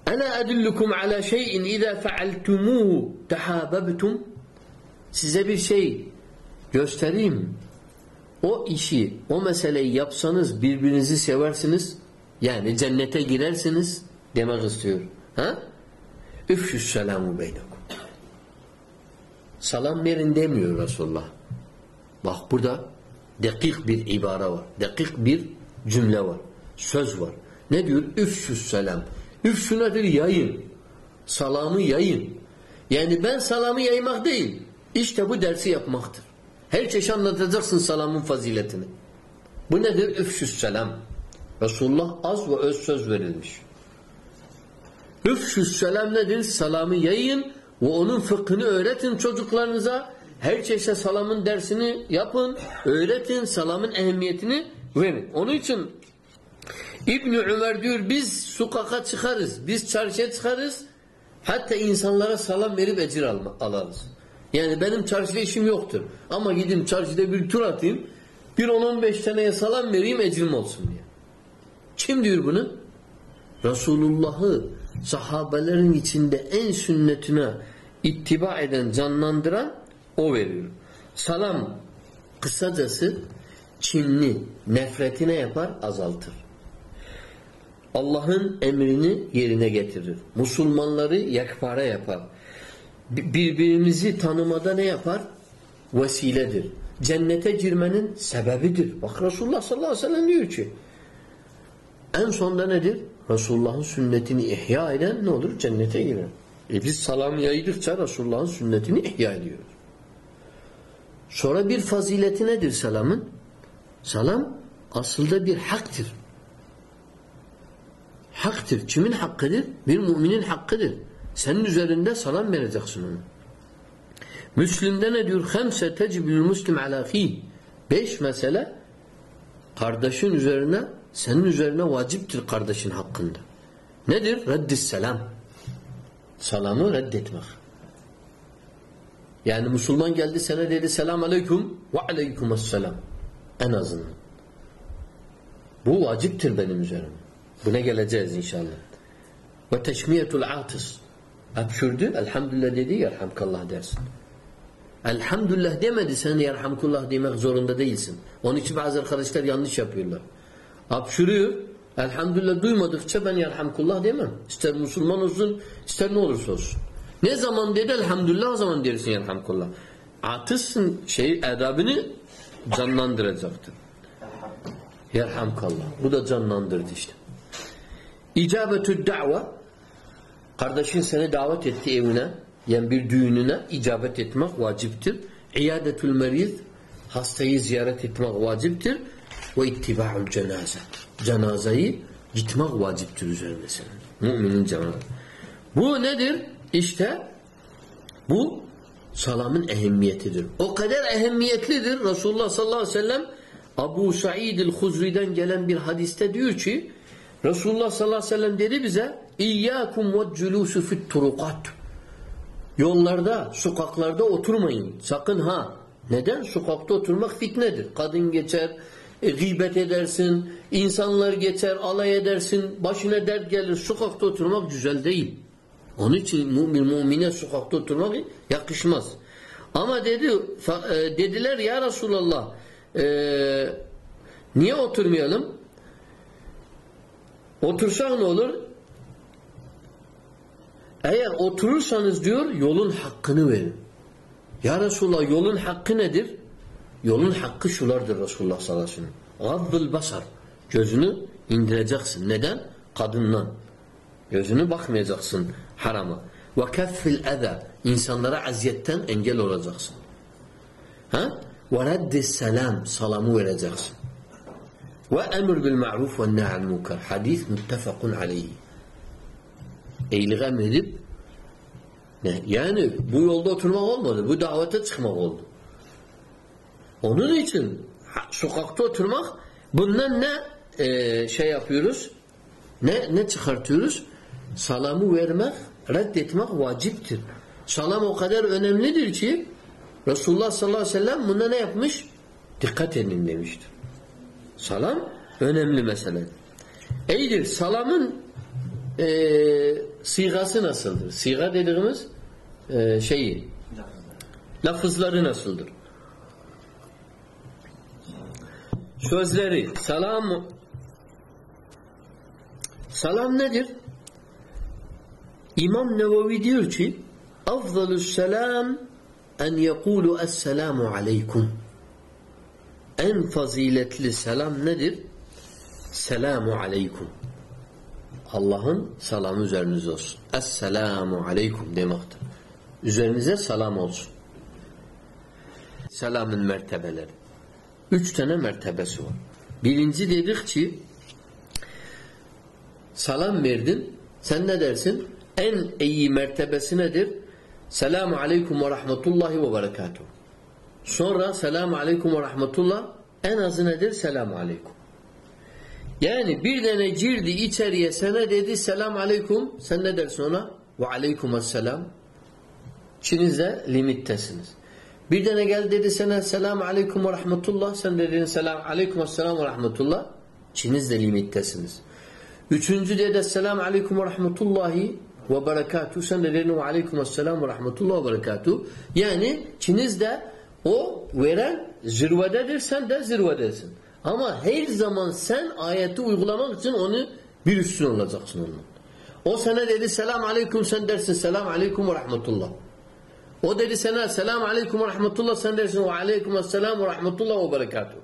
Ana edullukum ala şeyin iza fealtumuhu tahabbtum Size bir şey göstereyim. O işi, o meseleyi yapsanız birbirinizi seversiniz. Yani cennete girersiniz demek istiyor. Ha? Üfşüs selamu beynekum. Salam verin demiyor Resulullah. Bak burada dakik bir ibare var. Dakik bir cümle var. Söz var. Ne diyor? Üfşüs selam. Nedir? Yayın. Salamı yayın. Yani ben salamı yaymak değil. İşte bu dersi yapmaktır. Her çeşit anlatacaksın salamın faziletini. Bu nedir? Üfşüs selam. Resulullah az ve öz söz verilmiş. Üfşüs selam nedir? Salamı yayın ve onun fıkhını öğretin çocuklarınıza. Her çeşit salamın dersini yapın, öğretin, salamın ehemmiyetini verin. Onun için İbn Ömer diyor biz sokaka çıkarız, biz çarşıya çıkarız. Hatta insanlara salam verip ecir alma, alırız. Yani benim çarşıda işim yoktur. Ama gidin çarşıda bir tur atayım. Bir 10-15 taneye salam vereyim ecrim olsun diye. Kim diyor bunu? Resulullah'ı sahabelerin içinde en sünnetine ittiba eden, canlandıran o veriyor. Salam kısacası Çinli nefretine yapar, azaltır. Allah'ın emrini yerine getirir. Musulmanları yekpare yapar. Birbirimizi tanımada ne yapar? Vesiledir. Cennete girmenin sebebidir. Bak Resulullah sallallahu aleyhi ve sellem diyor ki en sonda nedir? Resulullah'ın sünnetini ihya eden ne olur? Cennete girer. E biz salam yaydıkça Resulullah'ın sünnetini ihya ediyoruz. Sonra bir fazileti nedir salamın? Salam aslında bir haktır. Haktır. Kimin hakkıdır? Bir müminin hakkıdır. Senin üzerinde salam vereceksin ona. Müslim'de ne diyor? Hemse tecibül muslim ala fi. Beş mesele kardeşin üzerine senin üzerine vaciptir kardeşin hakkında. Nedir? Reddis selam. Salamı reddetmek. Yani Müslüman geldi sana dedi selam aleyküm ve aleykümselam. En azından. Bu vaciptir benim üzerime. Buna geleceğiz inşallah. Ve teşmiyetul atis. Öpşürdü, elhamdülillah dedi, yerhamkallah dersin. Elhamdülillah demedi sen yerhamkullah demek zorunda değilsin. Onun için bazı arkadaşlar yanlış yapıyorlar. Hapşırıyor. Elhamdülillah duymadıkça ben yerhamkullah demem. İster Müslüman olsun, ister ne olursa olsun. Ne zaman dedi elhamdülillah o zaman dersin yerhamkullah. Atısın şey edabını canlandıracaktır. Yerhamkallah. Bu da canlandırdı işte. İcabetü da'va kardeşin seni davet etti evine yani bir düğününe icabet etmek vaciptir. İyadetül meriz hastayı ziyaret etmek vaciptir. Ve ittiba'ul cenaze. Cenazeyi gitmek vaciptir üzerine senin. Müminin cenaze. Bu nedir? İşte bu salamın ehemmiyetidir. O kadar ehemmiyetlidir. Resulullah sallallahu aleyhi ve sellem Abu Said el-Huzri'den gelen bir hadiste diyor ki Resulullah sallallahu aleyhi ve sellem dedi bize İyyâkum ve cülûsü fit turukat Yollarda, sokaklarda oturmayın. Sakın ha. Neden? Sokakta oturmak fitnedir. Kadın geçer, e, gıybet edersin, insanlar geçer, alay edersin, başına dert gelir. Sokakta oturmak güzel değil. Onun için mümin mümine sokakta oturmak yakışmaz. Ama dedi fa, e, dediler ya Resulallah e, niye oturmayalım? Otursak ne olur? Eğer oturursanız diyor yolun hakkını verin. Ya Resulallah yolun hakkı nedir? Yolun hakkı şulardır Resulullah sallallahu aleyhi ve sellem. Gaddıl basar. Gözünü indireceksin. Neden? Kadından. Gözünü bakmayacaksın harama. Ve keffil eza. İnsanlara aziyetten engel olacaksın. Ha? Ve reddis selam. Salamı vereceksin. Ve bil ma'ruf ve neh'al munkar. Hadis muttefakun aleyhi. İyilik emredip ne? Yani bu yolda oturmak olmadı. Bu davete çıkmak oldu. Onun için sokakta oturmak bundan ne e, şey yapıyoruz? Ne ne çıkartıyoruz? Salamı vermek, reddetmek vaciptir. Salam o kadar önemlidir ki Resulullah sallallahu aleyhi ve sellem buna ne yapmış? Dikkat edin demiştir. Salam önemli mesele. İyidir. Salamın e, sigası nasıldır? Siga dediğimiz e, şeyi lafızları nasıldır? Sözleri salam salam nedir? İmam Nevevi diyor ki afdalus selam en yekulu esselamu aleykum en faziletli selam nedir? Selamu aleykum. Allah'ın selamı üzerinize olsun. Esselamu aleykum demektir. Üzerinize selam olsun. Selamın mertebeleri. Üç tane mertebesi var. Birinci dedik ki salam verdin. Sen ne dersin? En iyi mertebesi nedir? Selamu aleyküm ve rahmetullahi ve berekatuhu. Sonra selamu aleyküm ve rahmetullah en azı nedir? Selamu aleyküm. Yani bir tane girdi içeriye sana dedi selam aleyküm. Sen ne dersin ona? Ve aleyküm selam. İkiniz de limittesiniz. Bir tane gel dedi sana selam aleyküm ve rahmetullah. Sen dedin selam aleyküm selam ve rahmetullah. İkiniz de limittesiniz. Üçüncü dedi selam aleyküm ve rahmetullahi ve berekatuhu. Sen de dedin ve aleyküm selam ve rahmetullah ve berekatuhu. Yani ikiniz de o veren zirvededir. Sen de zirvedesin. Ama her zaman sen ayeti uygulamak için onu bir üstün olacaksın onun. O sana dedi selam aleyküm sen dersin selam aleyküm ve rahmetullah. O dedi sana selam aleyküm ve rahmetullah sen dersin ve aleyküm selam ve rahmetullah ve berekatuhu.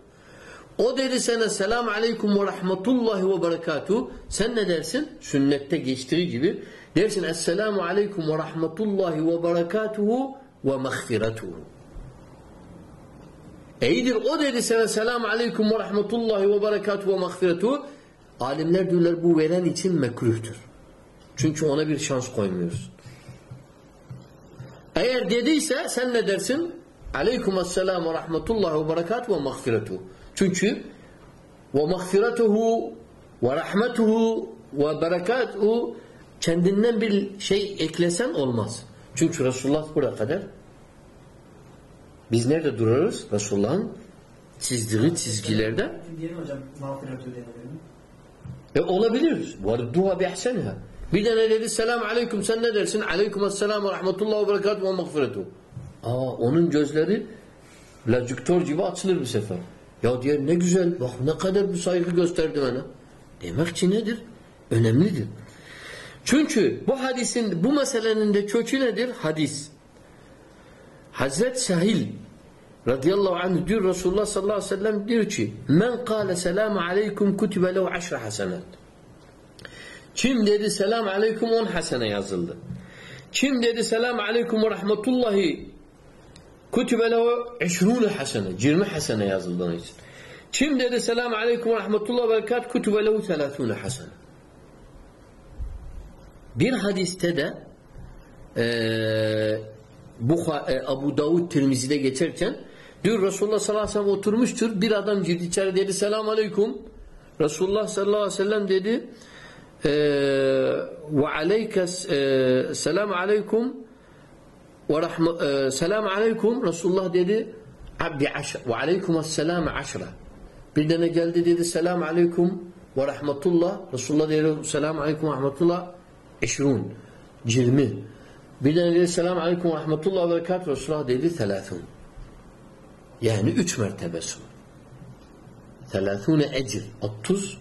O dedi sana selam aleyküm ve rahmetullah ve berekatuhu. Sen ne dersin? Sünnette geçtiği gibi dersin esselamu aleyküm ve rahmetullah ve berekatuhu ve mağfiratuhu. İyidir o dedi sana selamu aleyküm ve rahmetullahi ve berekatuhu ve mağfiretuhu. Alimler diyorlar bu veren için mekruhtur. Çünkü ona bir şans koymuyorsun. Eğer dediyse sen ne dersin? Aleyküm esselam ve rahmetullahi ve berekatuhu ve mağfiretuhu. Çünkü ve mağfiretuhu ve rahmetuhu ve berekatuhu kendinden bir şey eklesen olmaz. Çünkü Resulullah buraya kadar biz nerede durarız? Resulullah'ın çizdiği çizgilerde. Diyelim hocam mağfiret. E olabilir. Varduha bi ihsaniha. Bir de ne dedi? Selam aleyküm. Sen ne dersin? Aleyküm esselam ve rahmetullah ve berekatuhu ve mağfiretuhu. Aa onun gözleri lacüktör gibi açılır bir sefer. Ya diğer ne güzel. Bak ne kadar bir saygı gösterdi bana. Demek ki nedir? Önemlidir. Çünkü bu hadisin, bu meselenin de kökü nedir? Hadis. Hazret Sahil radıyallahu anh diyor Resulullah sallallahu aleyhi ve sellem diyor ki men kâle selamu aleyküm kutibe lev aşra hasenat. Kim dedi selam aleyküm on hasene yazıldı. Kim dedi selam aleyküm ve rahmetullahi kutibe lev eşrûne hasene. 20 hasene yazıldı onun için. Kim dedi selam aleyküm ve rahmetullahi ve berekat kutibe lev selâthûne hasene. Bir hadiste de eee Buha, e, Abu Davud Tirmizi'de geçerken diyor Resulullah sallallahu aleyhi ve sellem oturmuştur. Bir adam girdi içeri dedi selamun aleyküm. Resulullah sallallahu aleyhi ve sellem dedi e, ve aleyke e, selam aleyküm ve rahme, e, selam aleyküm Resulullah dedi abdi aşr ve aleyküm selam aşra. Bir tane geldi dedi selam aleyküm ve rahmetullah. Resulullah dedi selam aleyküm ve rahmetullah eşrun. 20. Bir dedi selamu aleyküm ve rahmetullah ve berekat Resulullah dedi telâthûn. Yani üç mertebesi var. Telâthûne ecir. Otuz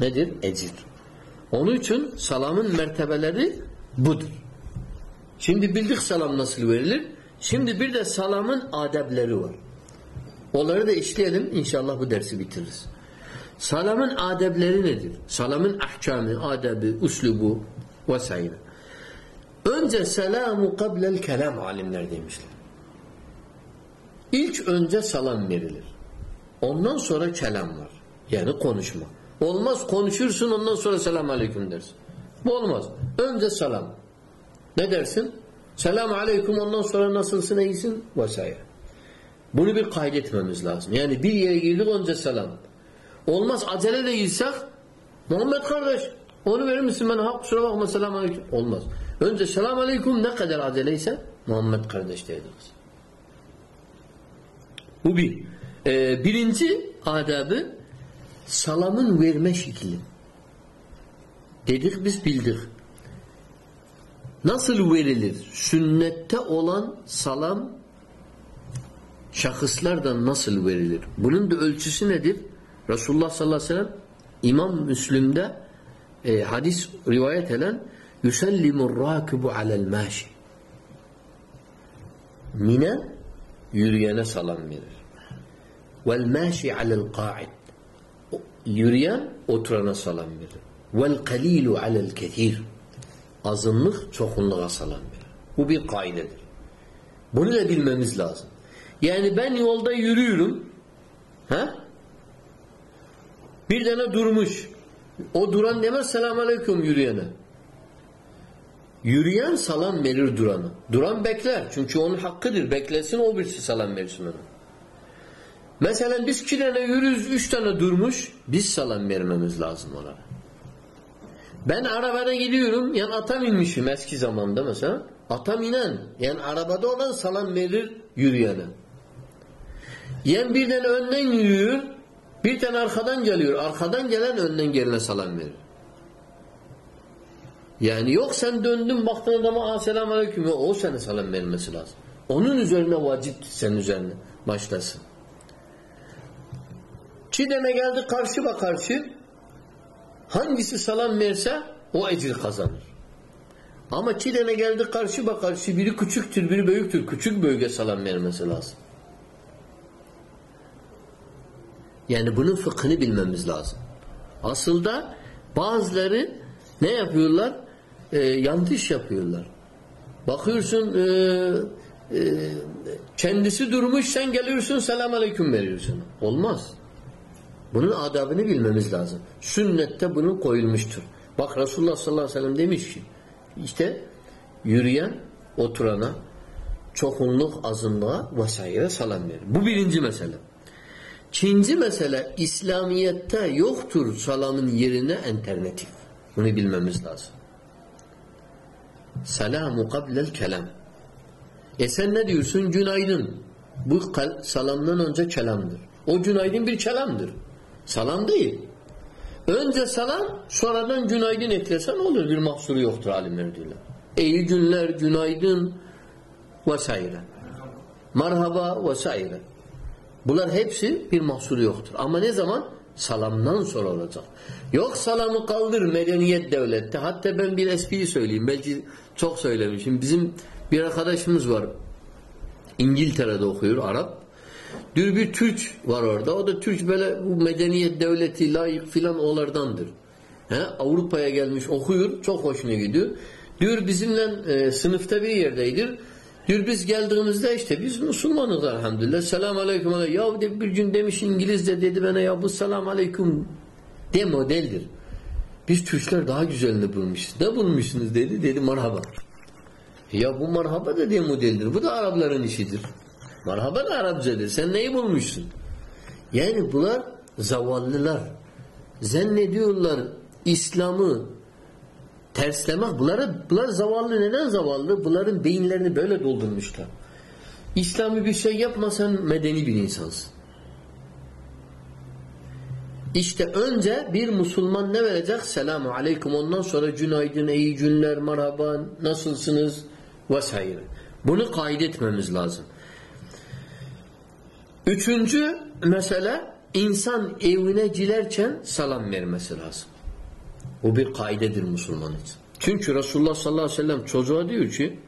nedir? Ecir. Onun için salamın mertebeleri budur. Şimdi bildik salam nasıl verilir. Şimdi bir de salamın adebleri var. Onları da işleyelim. İnşallah bu dersi bitiririz. Salamın adebleri nedir? Salamın ahkamı, adebi, uslubu vesaire. Önce selamu kablel kelam alimler demişler. İlk önce salam verilir. Ondan sonra kelam var. Yani konuşma. Olmaz konuşursun ondan sonra selam aleyküm dersin. Bu olmaz. Önce selam. Ne dersin? Selam aleyküm ondan sonra nasılsın iyisin? Vesaire. Bunu bir kaydetmemiz lazım. Yani bir yere girdik önce selam. Olmaz acele de girsek Muhammed kardeş onu verir misin bana? Ha, kusura bakma selam aleyküm. Olmaz. Önce selam aleyküm ne kadar aceleyse Muhammed kardeş dediniz. Bu bir. Ee, birinci adabı salamın verme şekli. Dedik biz bildik. Nasıl verilir? Sünnette olan salam şahıslardan nasıl verilir? Bunun da ölçüsü nedir? Resulullah sallallahu aleyhi ve sellem İmam Müslim'de e, hadis rivayet eden yusellimur rakibu alel maşi mine yürüyene salam verir. vel maşi alel qa'id. Yürüyen oturana salam verir. Vel kalilu alel ketir. Azınlık çokunluğa salam verir. Bu bir kaidedir. Bunu da bilmemiz lazım. Yani ben yolda yürüyorum. Ha? Bir tane durmuş. O duran demez selamun aleyküm yürüyene. Yürüyen salam verir durana. Duran bekler. Çünkü onun hakkıdır. Beklesin o birisi salam versin ona. Mesela biz iki tane yürüyüz, üç tane durmuş. Biz salam vermemiz lazım onlara. Ben arabada gidiyorum. Yani atam inmişim eski zamanda mesela. Atam inen. Yani arabada olan salam verir yürüyene. Yani bir tane önden yürüyor. Bir tane arkadan geliyor. Arkadan gelen önden gelene salam verir. Yani yok sen döndün baktın adama Aa, aleyküm. Ya, O sana salam vermesi lazım. Onun üzerine vacip senin üzerine başlasın. Çiğdeme geldi karşı bak karşı. Hangisi salam verse o ecir kazanır. Ama Çiğdeme geldi karşı bak karşı biri küçüktür biri büyüktür. Küçük bölge salam vermesi lazım. Yani bunun fıkhını bilmemiz lazım. Aslında bazıları ne yapıyorlar? Ee, yanlış yapıyorlar. Bakıyorsun e, e, kendisi durmuş sen geliyorsun selam aleyküm veriyorsun. Olmaz. Bunun adabını bilmemiz lazım. Sünnette bunun koyulmuştur. Bak Resulullah sallallahu aleyhi ve sellem demiş ki işte yürüyen oturana çokunluk azınlığa vesaire salam verir. Bu birinci mesele. İkinci mesele İslamiyet'te yoktur salamın yerine alternatif. Bunu bilmemiz lazım. Selamu kablel kelam. E sen ne diyorsun? Günaydın. Bu salamdan önce kelamdır. O günaydın bir kelamdır. Salam değil. Önce salam, sonradan günaydın eklesen olur. Bir mahsuru yoktur alimler diyorlar. İyi günler, günaydın vesaire. Merhaba vesaire. Bunlar hepsi bir mahsuru yoktur. Ama ne zaman? Salamdan sonra olacak. Yok salamı kaldır medeniyet devlette. Hatta ben bir espriyi söyleyeyim. Belki çok söylemişim. Bizim bir arkadaşımız var. İngiltere'de okuyor Arap. Diyor bir Türk var orada. O da Türk böyle bu medeniyet devleti layık filan olardandır. He? Avrupa'ya gelmiş okuyor. Çok hoşuna gidiyor. Diyor bizimle e, sınıfta bir yerdeydir. Diyor biz geldiğimizde işte biz Müslümanız elhamdülillah. Selam aleyküm. Ya de, bir gün demiş İngilizce dedi bana ya bu selam aleyküm de modeldir. Biz Türkler daha güzelini bulmuşuz. Ne bulmuşsunuz dedi. Dedi merhaba. Ya bu merhaba da diye modeldir. Bu da Arapların işidir. Merhaba da Arapçadır. Sen neyi bulmuşsun? Yani bunlar zavallılar. Zannediyorlar İslam'ı terslemek. Bunlara, bunlar zavallı. Neden zavallı? Bunların beyinlerini böyle doldurmuşlar. İslam'ı bir şey yapmasan medeni bir insansın. İşte önce bir Müslüman ne verecek? Selamu aleyküm. Ondan sonra günaydın, iyi günler, merhaba, nasılsınız? Vesaire. Bunu kaydetmemiz lazım. Üçüncü mesele insan evine girerken salam vermesi lazım. Bu bir kaidedir Müslüman için. Çünkü Resulullah sallallahu aleyhi ve sellem çocuğa diyor ki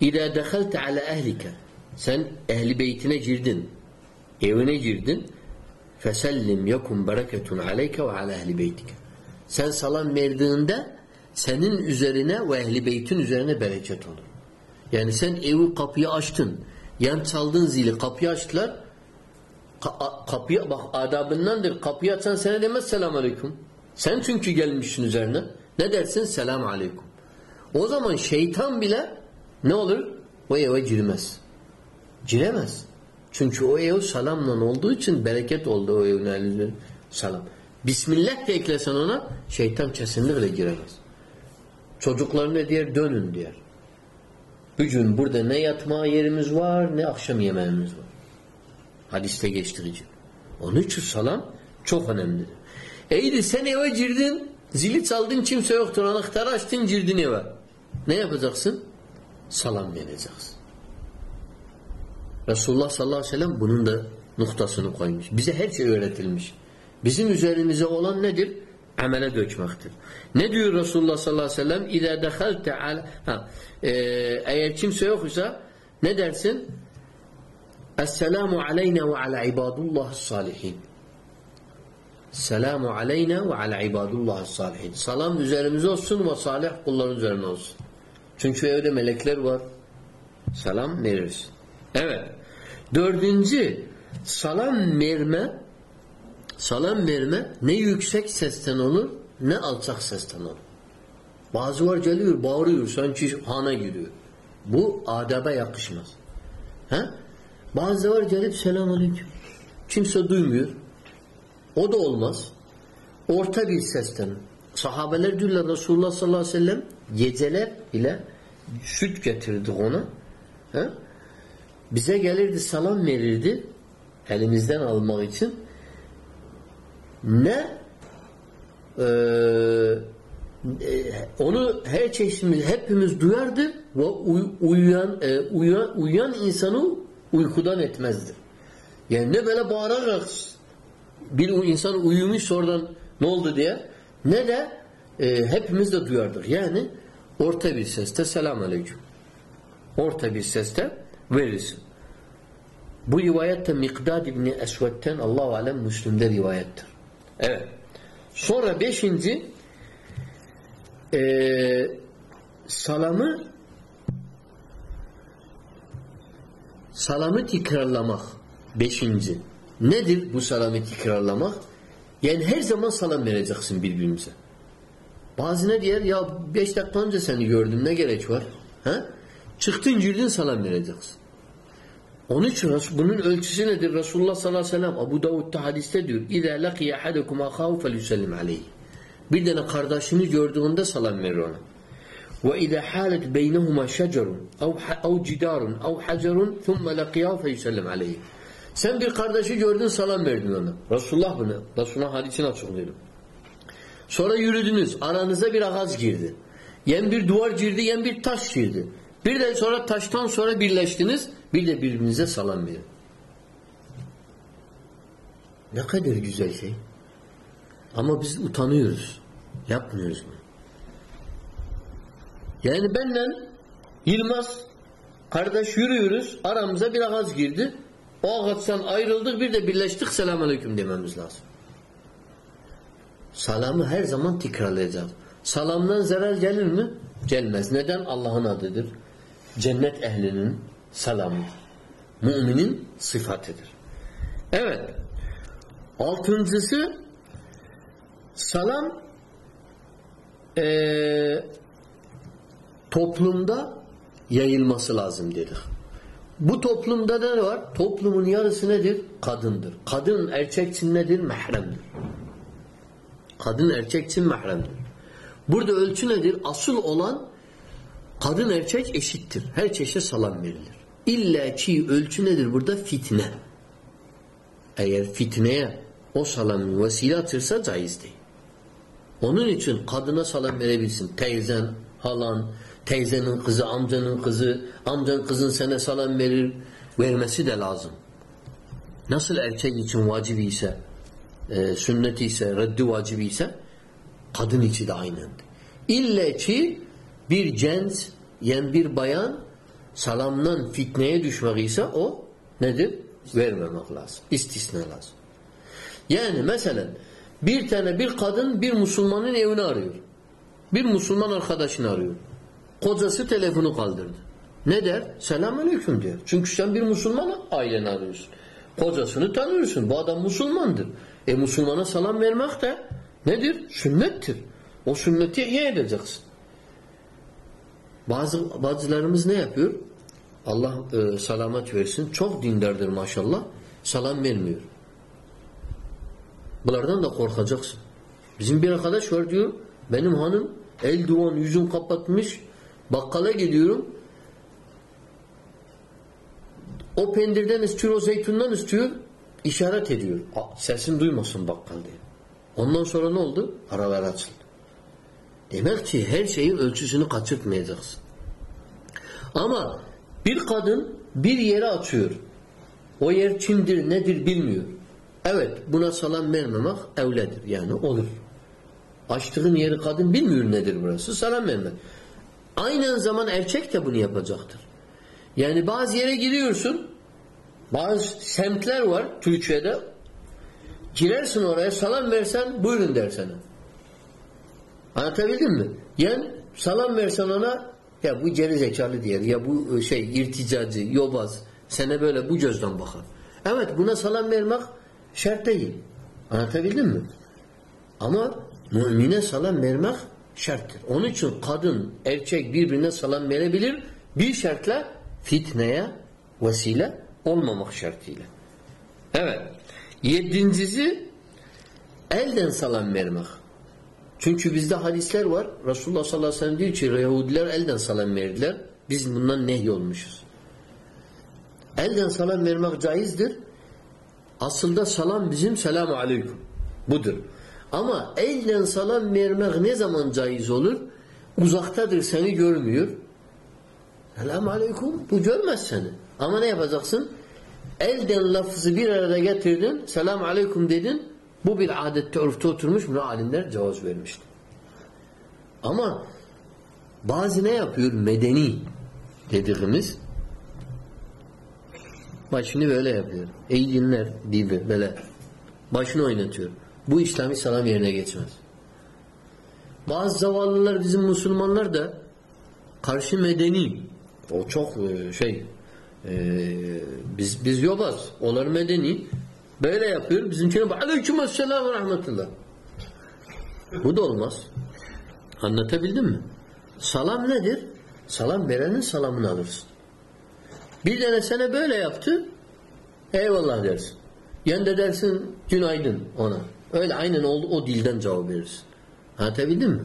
İzâ dehalte ala ehlike sen ehli beytine girdin evine girdin fesellim yakun bereketun aleyke ve ala ehli beytike sen salam verdiğinde senin üzerine ve ehli beytin üzerine bereket olur. Yani sen evi kapıyı açtın yan çaldın zili kapıyı açtılar Ka kapıya bak adabındandır kapıyı açan sana demez selamun aleyküm sen çünkü gelmişsin üzerine. Ne dersin? Selamun aleyküm. O zaman şeytan bile ne olur? O eve girmez. Giremez. Çünkü o ev salamla olduğu için bereket oldu o evin elinde. Salam. Bismillah de eklesen ona şeytan kesinlikle giremez. Çocuklarına diğer dönün diyor. Bugün burada ne yatma yerimiz var ne akşam yemeğimiz var. Hadiste geçtirici. Onun için salam çok önemlidir. İyiydi sen eve girdin, zili çaldın kimse yoktur, anahtarı açtın girdin eve. Ne yapacaksın? Salam vereceksin. Resulullah sallallahu aleyhi ve sellem bunun da noktasını koymuş. Bize her şey öğretilmiş. Bizim üzerimize olan nedir? Amele dökmektir. Ne diyor Resulullah sallallahu aleyhi ve sellem? İzâ dehalte al ha, e, eğer kimse yoksa ne dersin? Esselamu aleyna ve ala ibadullah salihin. Selamu aleyna ve ala ibadullah salihin. Salam üzerimize olsun ve salih kulların üzerine olsun. Çünkü evde melekler var. Salam veririz. Evet. Dördüncü salam verme salam verme ne yüksek sesten olur ne alçak sesten olur. Bazı var geliyor bağırıyor sanki hana giriyor. Bu adaba yakışmaz. He? Bazı var gelip selam aleyküm. Kimse duymuyor. O da olmaz. Orta bir sesten. Sahabeler diyorlar Resulullah sallallahu aleyhi ve sellem geceler ile süt getirdi ona. He? Bize gelirdi salam verirdi elimizden almak için. Ne e, e, onu her çeşitimiz hepimiz duyardı ve uy, uyuyan, e, uyuyan uyuyan insanı uykudan etmezdi. Yani ne böyle bağırarak bir insan uyumuş sonradan ne oldu diye ne de e, hepimiz de duyardık. Yani orta bir seste selam aleyküm. Orta bir seste verirsin. Bu rivayette Mikdad İbni Esved'ten Allah-u Alem Müslüm'de rivayettir. Evet. Sonra beşinci e, salamı salamı tekrarlamak. Beşinci. Nedir bu salamı tekrarlamak? Yani her zaman salam vereceksin birbirimize. Bazı ne diyor? Ya beş dakika önce seni gördüm ne gerek var? Ha? Çıktın girdin salam vereceksin. Onun için bunun ölçüsü nedir? Resulullah sallallahu aleyhi ve sellem Abu Davud'da hadiste diyor. İza laqiye ahadukum ahahu felyusallim aleyhi. Bir tane kardeşini gördüğünde selam verir ona. Ve iza halet beynehuma şecerun ev ev cidarun ev hacerun thumma laqiyahu felyusallim aleyhi. Sen bir kardeşi gördün selam verdin ona. Resulullah bunu Resulullah hadisini açıklıyor. Sonra yürüdünüz. Aranıza bir ağaç girdi. Yen bir duvar girdi, yen bir taş girdi. Bir de sonra taştan sonra birleştiniz. Bir de birbirinize salam verin. Ne kadar güzel şey. Ama biz utanıyoruz. Yapmıyoruz bunu. Yani benden Yılmaz kardeş yürüyoruz. Aramıza bir ağaç girdi. O ağaçtan ayrıldık bir de birleştik selamünaleyküm dememiz lazım. Salamı her zaman tekrarlayacağız. Salamdan zarar gelir mi? Gelmez. Neden? Allah'ın adıdır. Cennet ehlinin salamıdır. Müminin sıfatıdır. Evet. Altıncısı salam ee, toplumda yayılması lazım dedik. Bu toplumda ne var? Toplumun yarısı nedir? Kadındır. Kadın erkek için nedir? Mahremdir. Kadın erkek için mahremdir. Burada ölçü nedir? Asıl olan kadın erkek eşittir. Her çeşit salam verilir. İlla ki ölçü nedir burada? Fitne. Eğer fitneye o salamı vesile atırsa caiz değil. Onun için kadına salam verebilsin. Teyzen, halan, teyzenin kızı, amcanın kızı, amcanın kızın sana salam verir, vermesi de lazım. Nasıl erkek için vacibi ise, e, sünnet ise, reddi vacibi ise, kadın için de aynen. İlle ki bir cens, yani bir bayan salamdan fitneye düşmek ise o nedir? Vermemek lazım. İstisna lazım. Yani mesela bir tane bir kadın bir Müslümanın evini arıyor. Bir Müslüman arkadaşını arıyor. Kocası telefonu kaldırdı. Ne der? Selamünaleyküm diyor. Çünkü sen bir Müslüman aileni arıyorsun. Kocasını tanıyorsun. Bu adam Müslümandır. E Müslümana salam vermek de nedir? Sünnettir. O sünneti ihya edeceksin. Bazı bazılarımız ne yapıyor? Allah e, salamet versin. Çok dindardır maşallah. Salam vermiyor. Bunlardan da korkacaksın. Bizim bir arkadaş var diyor. Benim hanım el duvan yüzün kapatmış. Bakkala gidiyorum. O pendirden istiyor, o zeytundan istiyor. işaret ediyor. Sesim duymasın bakkal diye. Ondan sonra ne oldu? Aralar açıldı. Demek ki her şeyin ölçüsünü kaçırtmayacaksın. Ama bir kadın bir yere açıyor. O yer kimdir, nedir bilmiyor. Evet, buna salam vermemek evledir. Yani olur. Açtığın yeri kadın bilmiyor nedir burası. Salam vermek. Aynen zaman erkek de bunu yapacaktır. Yani bazı yere giriyorsun Bazı semtler var Türkiye'de. Girersin oraya salam versen buyurun der sana. Anlatabildim mi? Yani salam versen ona ya bu geri zekalı diyer ya bu e, şey irticacı, yobaz. Sana böyle bu gözden bakar. Evet buna salam vermek şart değil. Anlatabildim mi? Ama mümine salam vermek şarttır. Onun için kadın, erkek birbirine salam verebilir. Bir şartla fitneye vesile olmamak şartıyla. Evet. Yedincisi elden salam vermek. Çünkü bizde hadisler var. Resulullah sallallahu aleyhi ve sellem diyor ki Yahudiler elden salam verdiler. Biz bundan nehyolmuşuz. Elden salam vermek caizdir. Aslında salam bizim selamu aleyküm. Budur. Ama elden salam vermek ne zaman caiz olur? Uzaktadır seni görmüyor. Selamu aleyküm. Bu görmez seni. Ama ne yapacaksın? Elden lafızı bir arada getirdin. Selamu aleyküm dedin. Bu bir adette örfte oturmuş. Buna alimler cevaz vermişti. Ama bazı ne yapıyor? Medeni dediğimiz başını böyle yapıyor. İyi dinler gibi böyle. Başını oynatıyor. Bu İslami salam yerine geçmez. Bazı zavallılar bizim Müslümanlar da karşı medeni. O çok e, şey e, biz biz yobaz. Onlar medeni. Böyle yapıyor. Bizimkine aleyküm esselam ve rahmetullah. Bu da olmaz. Anlatabildim mi? Salam nedir? Salam verenin salamını alırsın. Bir tane sene böyle yaptı. Eyvallah dersin. Yen de dersin günaydın ona. Öyle aynen o, o dilden cevap verirsin. Anlatabildim mi?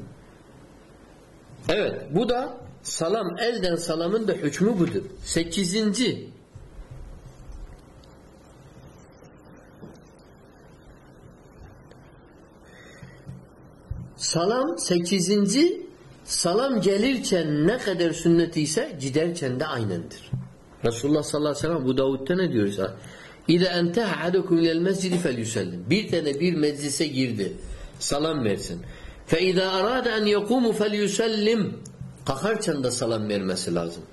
Evet. Bu da salam, elden salamın da hükmü budur. Sekizinci Salam sekizinci salam gelirken ne kadar sünnet ise giderken de aynendir. Resulullah sallallahu aleyhi ve sellem bu Davud'da ne diyor? İde enteha ahadukum ilel mescidi felyusellim. Bir tane bir meclise girdi. Salam versin. Fe izâ arâde en yekûmu felyusellim. Kalkarken de salam vermesi lazım.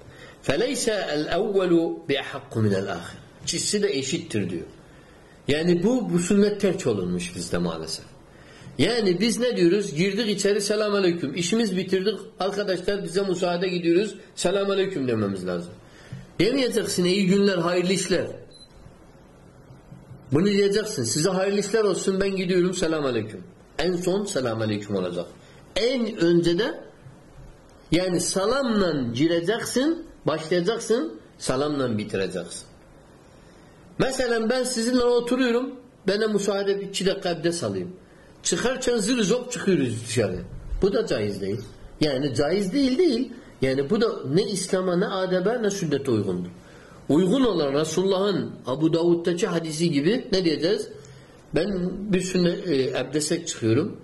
Feleyse el evvelu bi ahakku minel ahir. İkisi de eşittir diyor. Yani bu bu sünnet terk olunmuş bizde maalesef. Yani biz ne diyoruz? Girdik içeri selam aleyküm. İşimiz bitirdik. Arkadaşlar bize müsaade gidiyoruz. Selam aleyküm dememiz lazım. Demeyeceksin iyi günler, hayırlı işler. Bunu diyeceksin. Size hayırlı işler olsun ben gidiyorum selam aleyküm. En son selam aleyküm olacak. En önce de yani salamla gireceksin, başlayacaksın, salamla bitireceksin. Mesela ben sizinle oturuyorum. Bana müsaade bir iki dakika abdest alayım. Çıkarken zır zop çıkıyoruz dışarı. Bu da caiz değil. Yani caiz değil değil. Yani bu da ne İslam'a ne adebe ne sünnete uygundur. Uygun olan Resulullah'ın Abu Davud'daki hadisi gibi ne diyeceğiz? Ben bir sünnet e, abdestek çıkıyorum.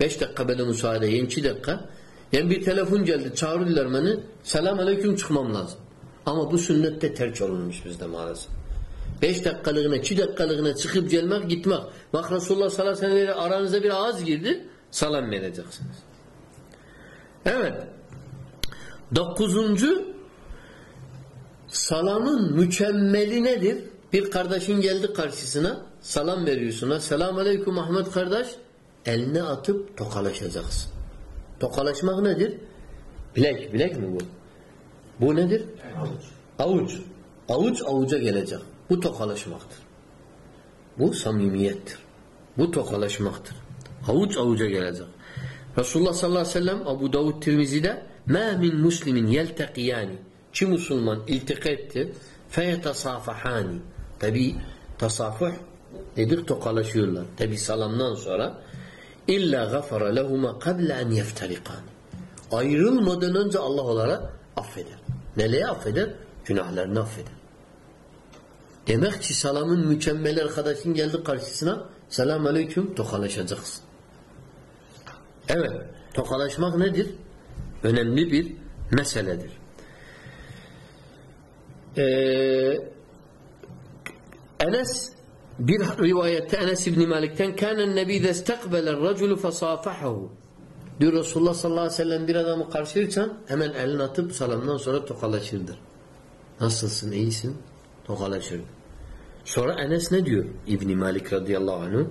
Beş dakika bana müsaade, iki dakika. Yani bir telefon geldi, çağırdılar beni. Selam aleyküm çıkmam lazım. Ama bu sünnette terk olunmuş bizde maalesef. Beş dakikalığına, iki dakikalığına çıkıp gelmek, gitmek. Bak Resulullah sallallahu aleyhi ve sellem aranıza bir ağız girdi, salam vereceksiniz. Evet. Dokuzuncu, salamın mükemmeli nedir? Bir kardeşin geldi karşısına, salam veriyorsun. Selamun aleyküm Ahmet kardeş. Eline atıp tokalaşacaksın. Tokalaşmak nedir? Bilek, bilek mi bu? Bu nedir? Avuç. Avuç. Avuç avuca gelecek. Bu tokalaşmaktır. Bu samimiyettir. Bu tokalaşmaktır. Avuç avuca gelecek. Resulullah sallallahu aleyhi ve sellem Abu Davud Tirmizi'de مَا مِنْ مُسْلِمٍ يَلْتَقِيَانِ Ki Müslüman iltika etti فَيَتَصَافَحَانِ Tabi tasafuh dedik tokalaşıyorlar. Tabi salamdan sonra illa gafara lehuma qabla en yeftarikan. Ayrılmadan önce Allah onlara affeder. Neleye affeder? Günahlarını affeder. Demek ki salamın mükemmel arkadaşın geldi karşısına selam aleyküm tokalaşacaksın. Evet. Tokalaşmak nedir? Önemli bir meseledir. Ee, Enes bir rivayette Enes İbni Malik'ten kânen nebi de istekbeler raculu fesâfahahu diyor Resulullah sallallahu aleyhi ve sellem bir adamı karşılarken hemen elini atıp salamdan sonra tokalaşırdır. Nasılsın? iyisin? Tokalaşırdı. Sonra Enes ne diyor İbn Malik radıyallahu anh?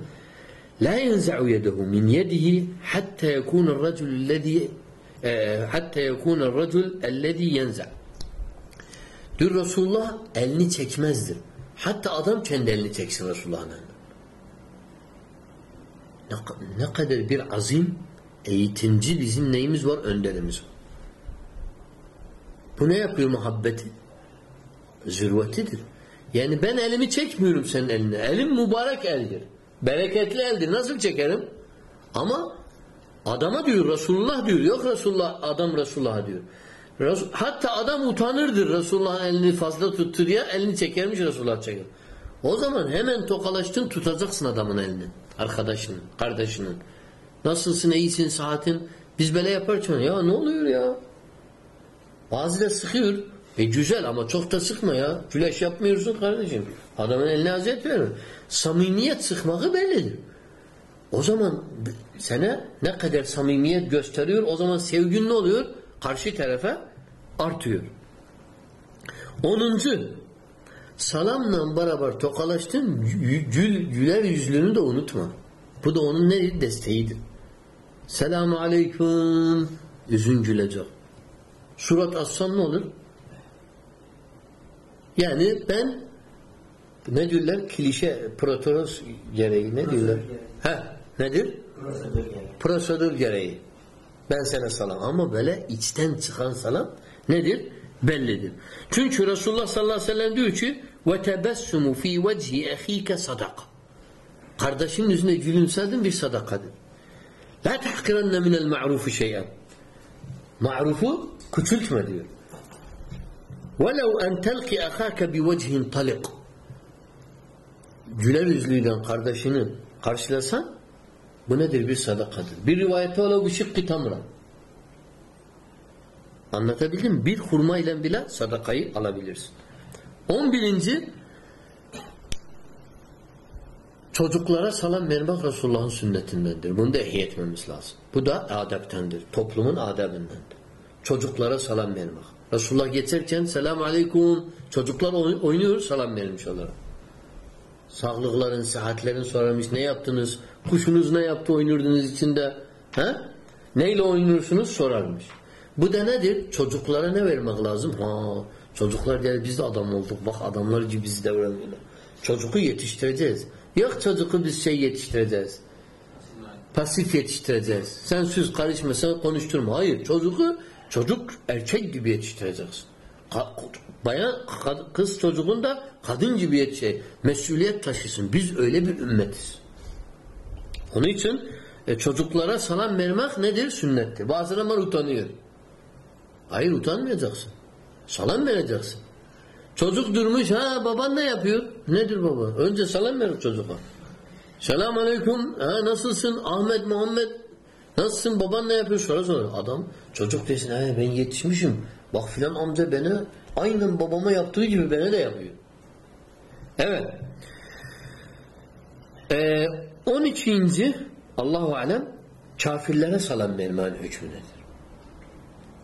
La yenza'u yedehu min yedihi hatta yekun el-racul ellezî e, hatta yekun el-racul ellezî yenza. Diyor Resulullah elini çekmezdir. Hatta adam kendi elini çeksin Resulullah'ın. Ne, ne kadar bir azim eğitimci bizim neyimiz var? Önderimiz var. Bu ne yapıyor muhabbeti? Zürvetidir. Yani ben elimi çekmiyorum senin eline. Elim mübarek eldir. Bereketli eldir. Nasıl çekerim? Ama adama diyor Resulullah diyor. Yok Resulullah adam Resulullah diyor. Hatta adam utanırdır Resulullah'ın elini fazla tuttu diye elini çekermiş Resulullah çeker. O zaman hemen tokalaştın tutacaksın adamın elini. Arkadaşının, kardeşinin. Nasılsın, iyisin, saatin? Biz böyle yaparken ya ne oluyor ya? Bazı da sıkıyor. E güzel ama çok da sıkma ya. Güleş yapmıyorsun kardeşim. Adamın eline aziyet verme. Samimiyet sıkmağı bellidir. O zaman sana ne kadar samimiyet gösteriyor o zaman sevgin ne oluyor? Karşı tarafa artıyor. Onuncu salamla beraber tokalaştın gül, güler yüzlüğünü de unutma. Bu da onun ne desteğidir. Selamun aleyküm yüzün gülecek. Surat assan ne olur? Yani ben ne diyorlar? Klişe, protoros gereği ne diyorlar? Ha, nedir? Prosedür gereği. Prosedür gereği. Ben sana salam. Ama böyle içten çıkan salam nedir? Bellidir. Çünkü Resulullah sallallahu aleyhi ve sellem diyor ki وَتَبَسُّمُ ف۪ي وَجْهِ اَخ۪يكَ صَدَقَ Kardeşinin yüzüne gülümsedin bir sadakadır. La tahkiranne minel ma'rufu şey'en. Ma'rufu küçültme diyor. وَلَوْ اَنْ تَلْقِ اَخَاكَ بِوَجْهٍ طَلِقٍ Güler yüzlüyle kardeşini karşılasan bu nedir? Bir sadakadır. Bir rivayette ola bir şıkkı tamra. Anlatabildim mi? Bir hurma ile bile sadakayı alabilirsin. On birinci çocuklara salam vermek Resulullah'ın sünnetindendir. Bunu da ihya etmemiz lazım. Bu da adeptendir. Toplumun adabındandır. Çocuklara salam vermek. Resulullah geçerken selam aleyküm çocuklar oynuyor salam vermiş onlara. Sağlıkların, sıhhatlerin sorarmış. Ne yaptınız? Kuşunuz ne yaptı oynurdunuz içinde? He? Neyle oynuyorsunuz? Sorarmış. Bu da nedir? Çocuklara ne vermek lazım? Ha, çocuklar der biz de adam olduk. Bak adamlar gibi bizi davranıyorlar. Çocuğu yetiştireceğiz. Yok çocuğu biz şey yetiştireceğiz. Pasif yetiştireceğiz. Sen söz karışma, sen konuşturma. Hayır, çocuğu çocuk erkek gibi yetiştireceksin. Bayan, kız çocuğun da kadın gibi yetişecek. Mesuliyet taşısın. Biz öyle bir ümmetiz. Onun için e, çocuklara salam vermek nedir? Sünnettir. Bazı zaman utanıyor. Hayır utanmayacaksın. Salam vereceksin. Çocuk durmuş ha baban ne yapıyor? Nedir baba? Önce salam ver çocuğa. Selam aleyküm. Ha, nasılsın? Ahmet, Muhammed. Nasılsın? Baban ne yapıyor? Sonra sonra. Adam çocuk desin ha ben yetişmişim. Bak filan amca beni aynen babama yaptığı gibi bana da yapıyor. Evet. Ee, 12. Allahu alem kafirlere salam vermenin hükmü nedir?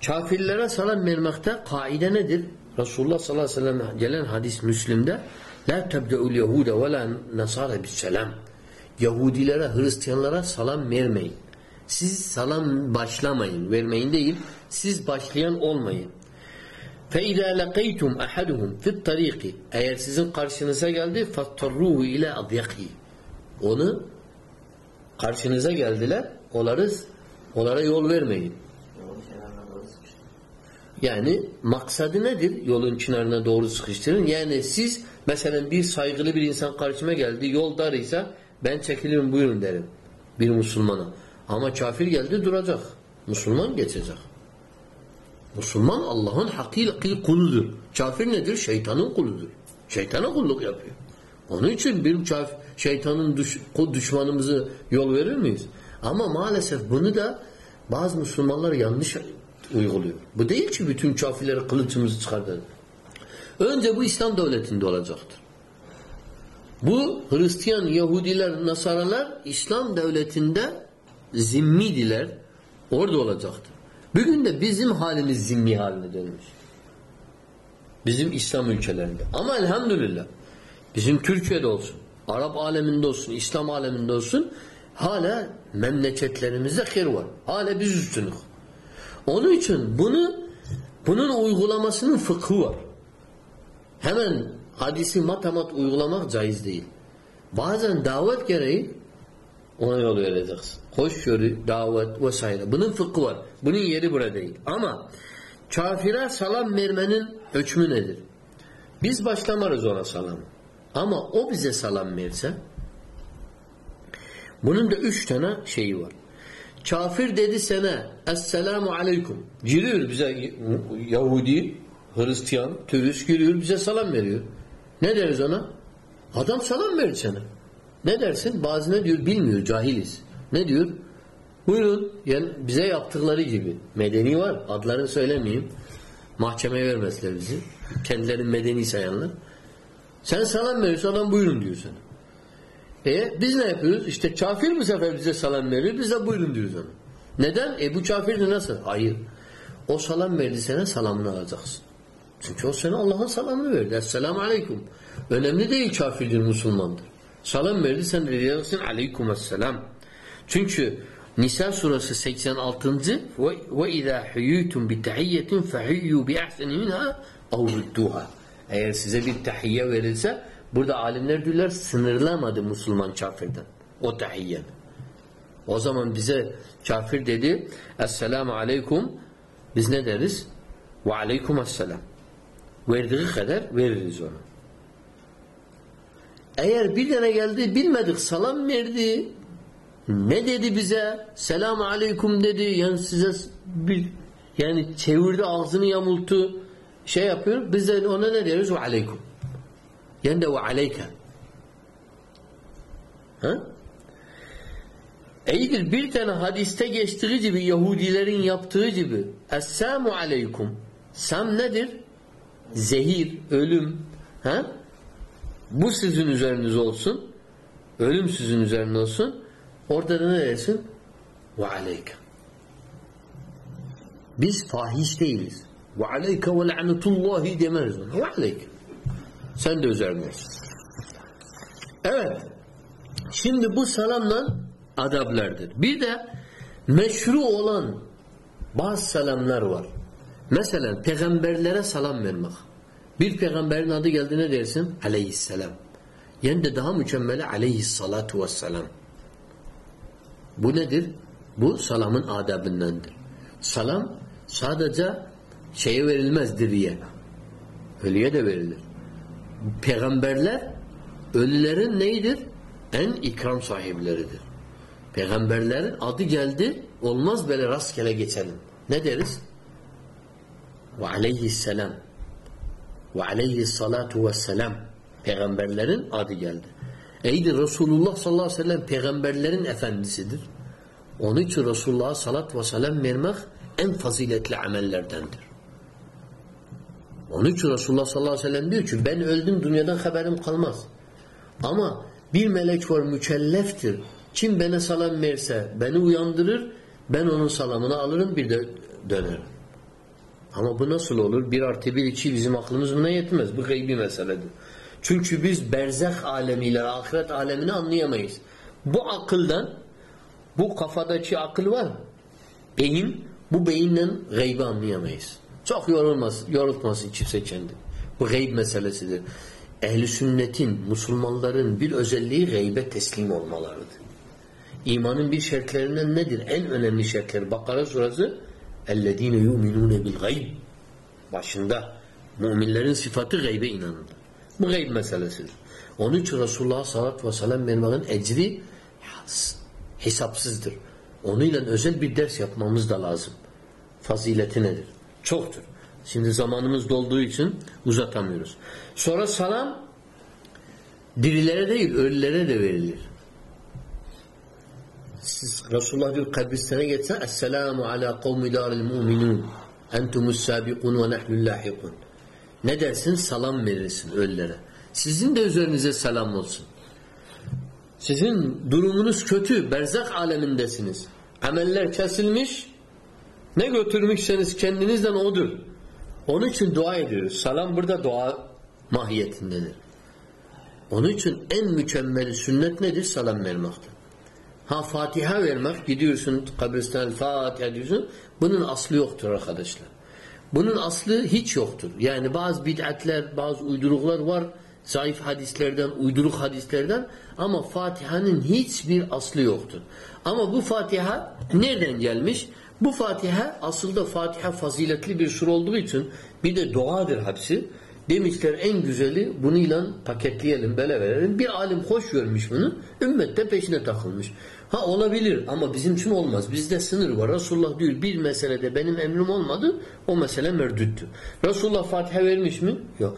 Kafirlere salam vermekte kaide nedir? Resulullah sallallahu aleyhi ve sellem gelen hadis Müslim'de La tebde'ul yehude ve la nasara bis. Yahudilere, Hristiyanlara salam vermeyin. Siz salam başlamayın, vermeyin değil. Siz başlayan olmayın. فَاِذَا لَقَيْتُمْ اَحَدُهُمْ فِي الطَّرِيقِ Eğer sizin karşınıza geldi فَاتَّرُّهُ اِلَى اَضْيَقِهِ Onu karşınıza geldiler, onları, onlara yol vermeyin. Yani maksadı nedir? Yolun kenarına doğru sıkıştırın. Yani siz mesela bir saygılı bir insan karşıma geldi, yol darıysa ben çekilirim buyurun derim. Bir Müslümana. Ama kafir geldi duracak. Müslüman geçecek. Müslüman Allah'ın hakiki kuludur. Kafir nedir? Şeytanın kuludur. Şeytana kulluk yapıyor. Onun için bir kafir, şeytanın düş, düşmanımızı yol verir miyiz? Ama maalesef bunu da bazı Müslümanlar yanlış uyguluyor. Bu değil ki bütün kafirleri kılıcımızı çıkartalım. Önce bu İslam devletinde olacaktır. Bu Hristiyan, Yahudiler, Nasaralar İslam devletinde zimmidiler. Orada olacaktır. Bugün de bizim halimiz zimmi haline dönmüş. Bizim İslam ülkelerinde. Ama elhamdülillah Bizim Türkiye'de olsun, Arap aleminde olsun, İslam aleminde olsun hala memleketlerimizde hayır var. Hala biz üstünük. Onun için bunu bunun uygulamasının fıkhı var. Hemen hadisi matamat uygulamak caiz değil. Bazen davet gereği ona yol vereceksin. Hoşgörü, davet vesaire. Bunun fıkhı var. Bunun yeri burada değil. Ama kafire salam vermenin hükmü nedir? Biz başlamarız ona salam. Ama o bize salam verse bunun da üç tane şeyi var. Kafir dedi sana Esselamu Aleyküm. Giriyor bize Yahudi, Hristiyan, turist giriyor bize salam veriyor. Ne deriz ona? Adam salam verir sana. Ne dersin? Bazı ne diyor? Bilmiyor, cahiliz. Ne diyor? Buyurun. Yani bize yaptıkları gibi. Medeni var. Adlarını söylemeyeyim. Mahkemeye vermezler bizi. Kendilerini medeni sayanlar. Sen salam veriyorsun adam buyurun diyor sana. E biz ne yapıyoruz? İşte kafir bu sefer bize salam veriyor. Biz de buyurun diyoruz ona. Neden? E bu kafir nasıl? Hayır. O salam verdi sana salamını alacaksın. Çünkü o sana Allah'ın salamını verdi. Esselamu aleyküm. Önemli değil kafirdir, Müslümandır. Salam verdi sen de diyeceksin aleyküm esselam. Çünkü Nisa surası 86. ve ve izâ huyyutum bi tahiyyetin fehuyyu bi ahseni minha ev rudduha. Eğer size bir tahiyye verilse burada alimler diyorlar sınırlamadı Müslüman kafirden. O tahiyyen. O zaman bize kafir dedi Esselamu aleyküm biz ne deriz? Ve aleyküm esselam. Verdiği kadar veririz ona. Eğer bir tane geldi bilmedik salam verdi ne dedi bize? Selamu aleyküm dedi. Yani size bir yani çevirdi ağzını yamultu şey yapıyor. Biz de ona ne deriz? Ve aleyküm. Yani de ve aleyke. Ha? İyidir bir tane hadiste geçtiği gibi Yahudilerin yaptığı gibi Esselamu aleyküm. Sam nedir? Zehir, ölüm. Ha? Bu sizin üzeriniz olsun. Ölüm sizin üzeriniz olsun. Orada da ne dersin? Ve aleyke. Biz fahiş değiliz. Ve aleyke ve la'netullahi demeriz. Ve aleyke. Sen de üzerindesin. Evet. Şimdi bu salamla adablardır. Bir de meşru olan bazı salamlar var. Mesela peygamberlere salam vermek. Bir peygamberin adı geldiğine dersin aleyhisselam. Yani de daha mükemmeli aleyhissalatu vesselam. Bu nedir? Bu salamın adabındandır. Salam sadece şeye verilmez diriye. Ölüye de verilir. Peygamberler ölülerin neydir? En ikram sahipleridir. Peygamberlerin adı geldi olmaz böyle rastgele geçelim. Ne deriz? Ve aleyhisselam ve aleyhissalatu vesselam Peygamberlerin adı geldi. Eydir Resulullah sallallahu aleyhi ve sellem peygamberlerin efendisidir. Onun için Resulullah'a salat ve selam vermek en faziletli amellerdendir. Onun için Resulullah sallallahu aleyhi ve sellem diyor ki ben öldüm dünyadan haberim kalmaz. Ama bir melek var mükelleftir. Kim bana salam verse beni uyandırır ben onun salamını alırım bir de dönerim. Ama bu nasıl olur? Bir artı bir iki bizim aklımız buna yetmez. Bu gaybi meseledir. Çünkü biz berzah alemiyle ahiret alemini anlayamayız. Bu akıldan bu kafadaki akıl var. Beyin bu beyinle gaybi anlayamayız. Çok yorulmaz, yorulmasın kimse kendi. Bu gayb meselesidir. Ehli sünnetin, Müslümanların bir özelliği gaybe teslim olmalarıdır. İmanın bir şartlarından nedir? En önemli şartları. Bakara surası اَلَّذ۪ينَ يُؤْمِنُونَ بِالْغَيْبِ Başında müminlerin sıfatı gaybe inanırlar. Bu gayb meselesidir. Onun için Resulullah sallallahu ve sellem vermenin ecri hesapsızdır. Onunla özel bir ders yapmamız da lazım. Fazileti nedir? Çoktur. Şimdi zamanımız dolduğu için uzatamıyoruz. Sonra salam dirilere değil ölülere de verilir. Siz Resulullah diyor kabristana geçse Esselamu ala kavmi daril mu'minun entumus sabikun ve nehnul lahikun. Ne dersin? Salam verirsin ölülere. Sizin de üzerinize selam olsun. Sizin durumunuz kötü. Berzak alemindesiniz. Ameller kesilmiş. Ne götürmüşseniz kendinizden odur. Onun için dua ediyoruz. Salam burada dua mahiyetindedir. Onun için en mükemmel sünnet nedir? Selam vermektir. Ha Fatiha vermek gidiyorsun kabristan Fatiha diyorsun. Bunun aslı yoktur arkadaşlar. Bunun aslı hiç yoktur. Yani bazı bid'atler, bazı uyduruklar var. Zayıf hadislerden, uyduruk hadislerden ama Fatiha'nın hiçbir aslı yoktur. Ama bu Fatiha nereden gelmiş? Bu Fatiha aslında Fatiha faziletli bir sur olduğu için bir de duadır hepsi. Demişler en güzeli bununla paketleyelim, böyle verelim. Bir alim hoş görmüş bunu. Ümmet de peşine takılmış. Ha olabilir ama bizim için olmaz. Bizde sınır var. Resulullah diyor bir meselede benim emrim olmadı. O mesele merdüttü. Resulullah Fatiha vermiş mi? Yok.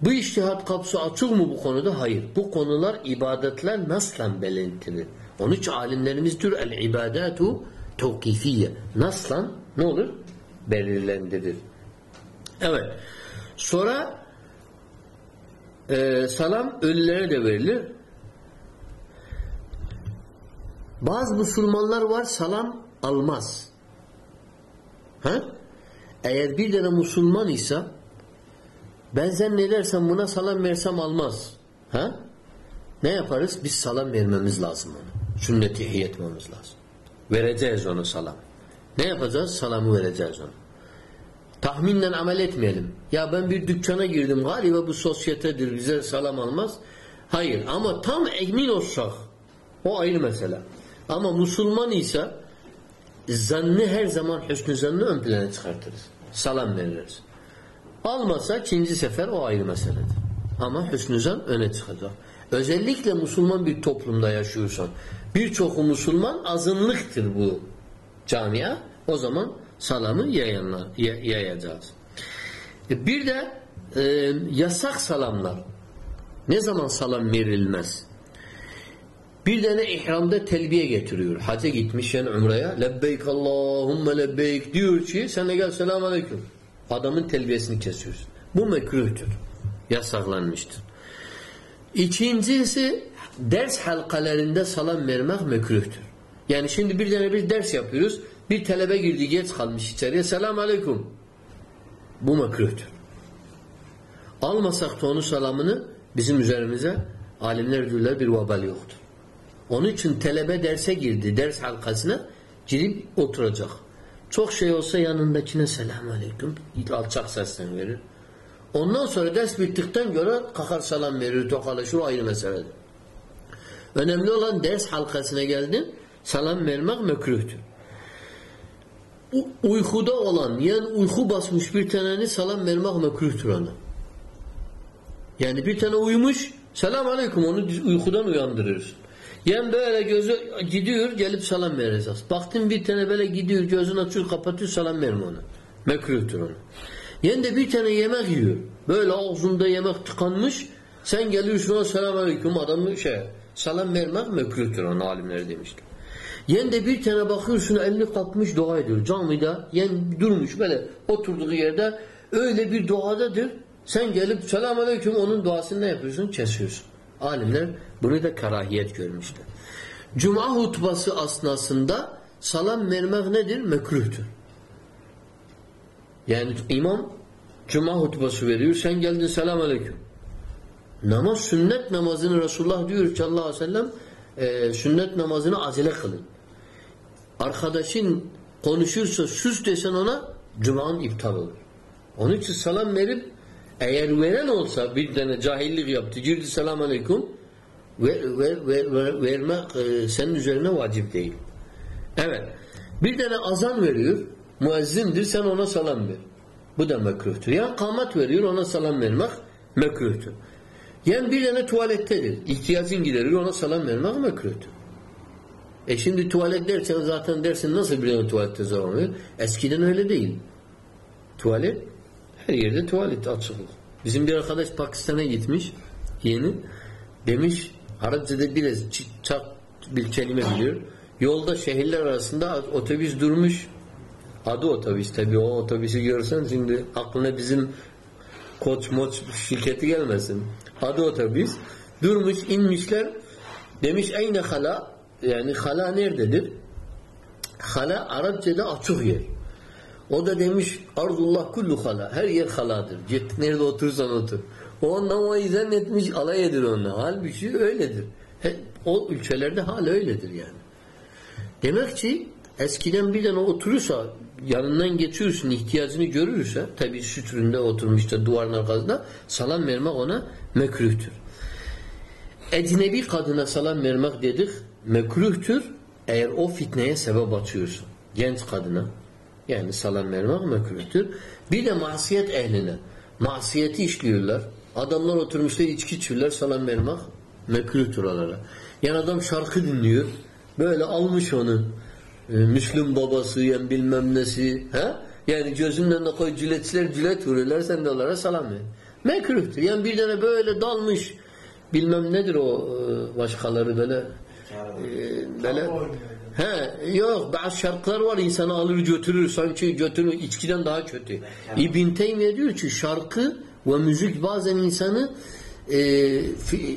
Bu iştihat kapısı açık mı bu konuda? Hayır. Bu konular ibadetler naslan belirtilir. Onun için alimlerimiz el ibadatu tevkifiye. Naslan ne olur? Belirlendirir. Evet. Sonra e, salam ölülere de verilir. Bazı Müslümanlar var salam almaz. Ha? Eğer bir tane Müslüman ise ben zannedersem buna salam versem almaz. Ha? Ne yaparız? Biz salam vermemiz lazım ona. Sünneti ihya etmemiz lazım. Vereceğiz ona salam. Ne yapacağız? Salamı vereceğiz ona. Tahminle amel etmeyelim. Ya ben bir dükkana girdim galiba bu sosyetedir bize salam almaz. Hayır ama tam emin olsak o ayrı mesele. Ama Müslüman ise zannı her hüsnü hüsnü zannı ön plana çıkartırız. Salam veririz. Almasa ikinci sefer o ayrı meseledir. Ama hüsnü zan öne çıkacak. Özellikle Müslüman bir toplumda yaşıyorsan birçoku Müslüman azınlıktır bu camia. O zaman salamı yayanlar, yayacağız. E, bir de e, yasak salamlar. Ne zaman salam verilmez? Bir tane ihramda telbiye getiriyor. Hacca gitmiş yani umreye. Lebbeyk Allahümme lebbeyk diyor ki sen de gel selamun aleyküm. Adamın telbiyesini kesiyorsun. Bu mekruhtur. Yasaklanmıştır. İkincisi ders halkalarında salam vermek mekruhtur. Yani şimdi bir tane bir ders yapıyoruz. Bir talebe girdi geç kalmış içeriye. Selam aleyküm. Bu mekruhtur. Almasak da onun salamını bizim üzerimize alimler diyorlar bir vebal yoktur. Onun için talebe derse girdi. Ders halkasına girip oturacak. Çok şey olsa yanındakine selam aleyküm. Alçak sesle verir. Ondan sonra ders bittikten göre kakar salam verir, tokalaşır o ayrı meseledir. Önemli olan ders halkasına geldin, salam vermek mekruhtur uykuda olan yani uyku basmış bir taneni salam vermek mekruhtur ona. Yani bir tane uyumuş selam aleyküm onu uykudan uyandırıyorsun. Yani böyle gözü gidiyor gelip salam vereceğiz. Baktın bir tane böyle gidiyor gözünü açıyor kapatıyor salam verme ona. Mekruhtur ona. Yani de bir tane yemek yiyor. Böyle ağzında yemek tıkanmış sen geliyorsun ona selam aleyküm adamı şey salam vermek mekruhtur ona alimleri demişler. Yen de bir tane bakıyorsun elini kapmış dua ediyor. Camide yen durmuş böyle oturduğu yerde öyle bir duadadır. Sen gelip selam aleyküm onun duasını ne yapıyorsun? Kesiyorsun. Alimler bunu da karahiyet görmüşler. Cuma hutbası asnasında salam vermek nedir? Mekruhtur. Yani imam cuma hutbası veriyor. Sen geldin selam aleyküm. Namaz sünnet namazını Resulullah diyor ki Allah aleyhi ve sellem e, sünnet namazını acele kılın. Arkadaşın konuşursa sus desen ona cuman iptal olur. Onun için selam verip eğer veren olsa bir tane cahillik yaptı girdi selam aleyküm ver, ver, ver, ver, vermek e, senin üzerine vacip değil. Evet. Bir tane azan veriyor müezzindir sen ona salam ver. Bu da mekruhtur. Yani kamat veriyor ona salam vermek mekruhtur. Yani bir tane tuvalettedir. İhtiyacın giderir ona salam vermek mekruhtur. E şimdi tuvalet dersen zaten dersin nasıl bir tuvalette zor oluyor? Eskiden öyle değil. Tuvalet her yerde tuvalet açık. Bizim bir arkadaş Pakistan'a gitmiş yeni. Demiş Arapçada biraz çak bir kelime biliyor. Yolda şehirler arasında otobüs durmuş. Adı otobüs tabi o otobüsü görsen şimdi aklına bizim koç moç şirketi gelmesin. Adı otobüs. Durmuş inmişler. Demiş eyne hala yani hala nerededir? Hala Arapçada açık yer. O da demiş arzullah kullu hala. Her yer haladır. Nerede oturursan otur. Ondan o zannetmiş alay edir onunla. Halbuki öyledir. O ülkelerde hala öyledir yani. Demek ki eskiden bir tane oturursa yanından geçiyorsun ihtiyacını görürse tabi sütründe oturmuşta duvarın arkasında salam vermek ona mekruhtur. Ecnebi kadına salam vermek dedik mekruhtur eğer o fitneye sebep atıyorsun. Genç kadına yani salam vermek mekruhtur. Bir de masiyet ehline masiyeti işliyorlar. Adamlar oturmuşlar içki içiyorlar salam vermek mekruhtur onlara. Yani adam şarkı dinliyor. Böyle almış onu. E, Müslüm babası yani bilmem nesi. He? Yani gözünden de koy cületçiler cület vuruyorlar sen de onlara salam ver. Mekruhtur. Yani bir tane böyle dalmış bilmem nedir o e, başkaları böyle e, böyle He, yok bazı şarkılar var insanı alır götürür sanki götürür içkiden daha kötü. İbn Teymiye diyor ki şarkı ve müzik bazen insanı e,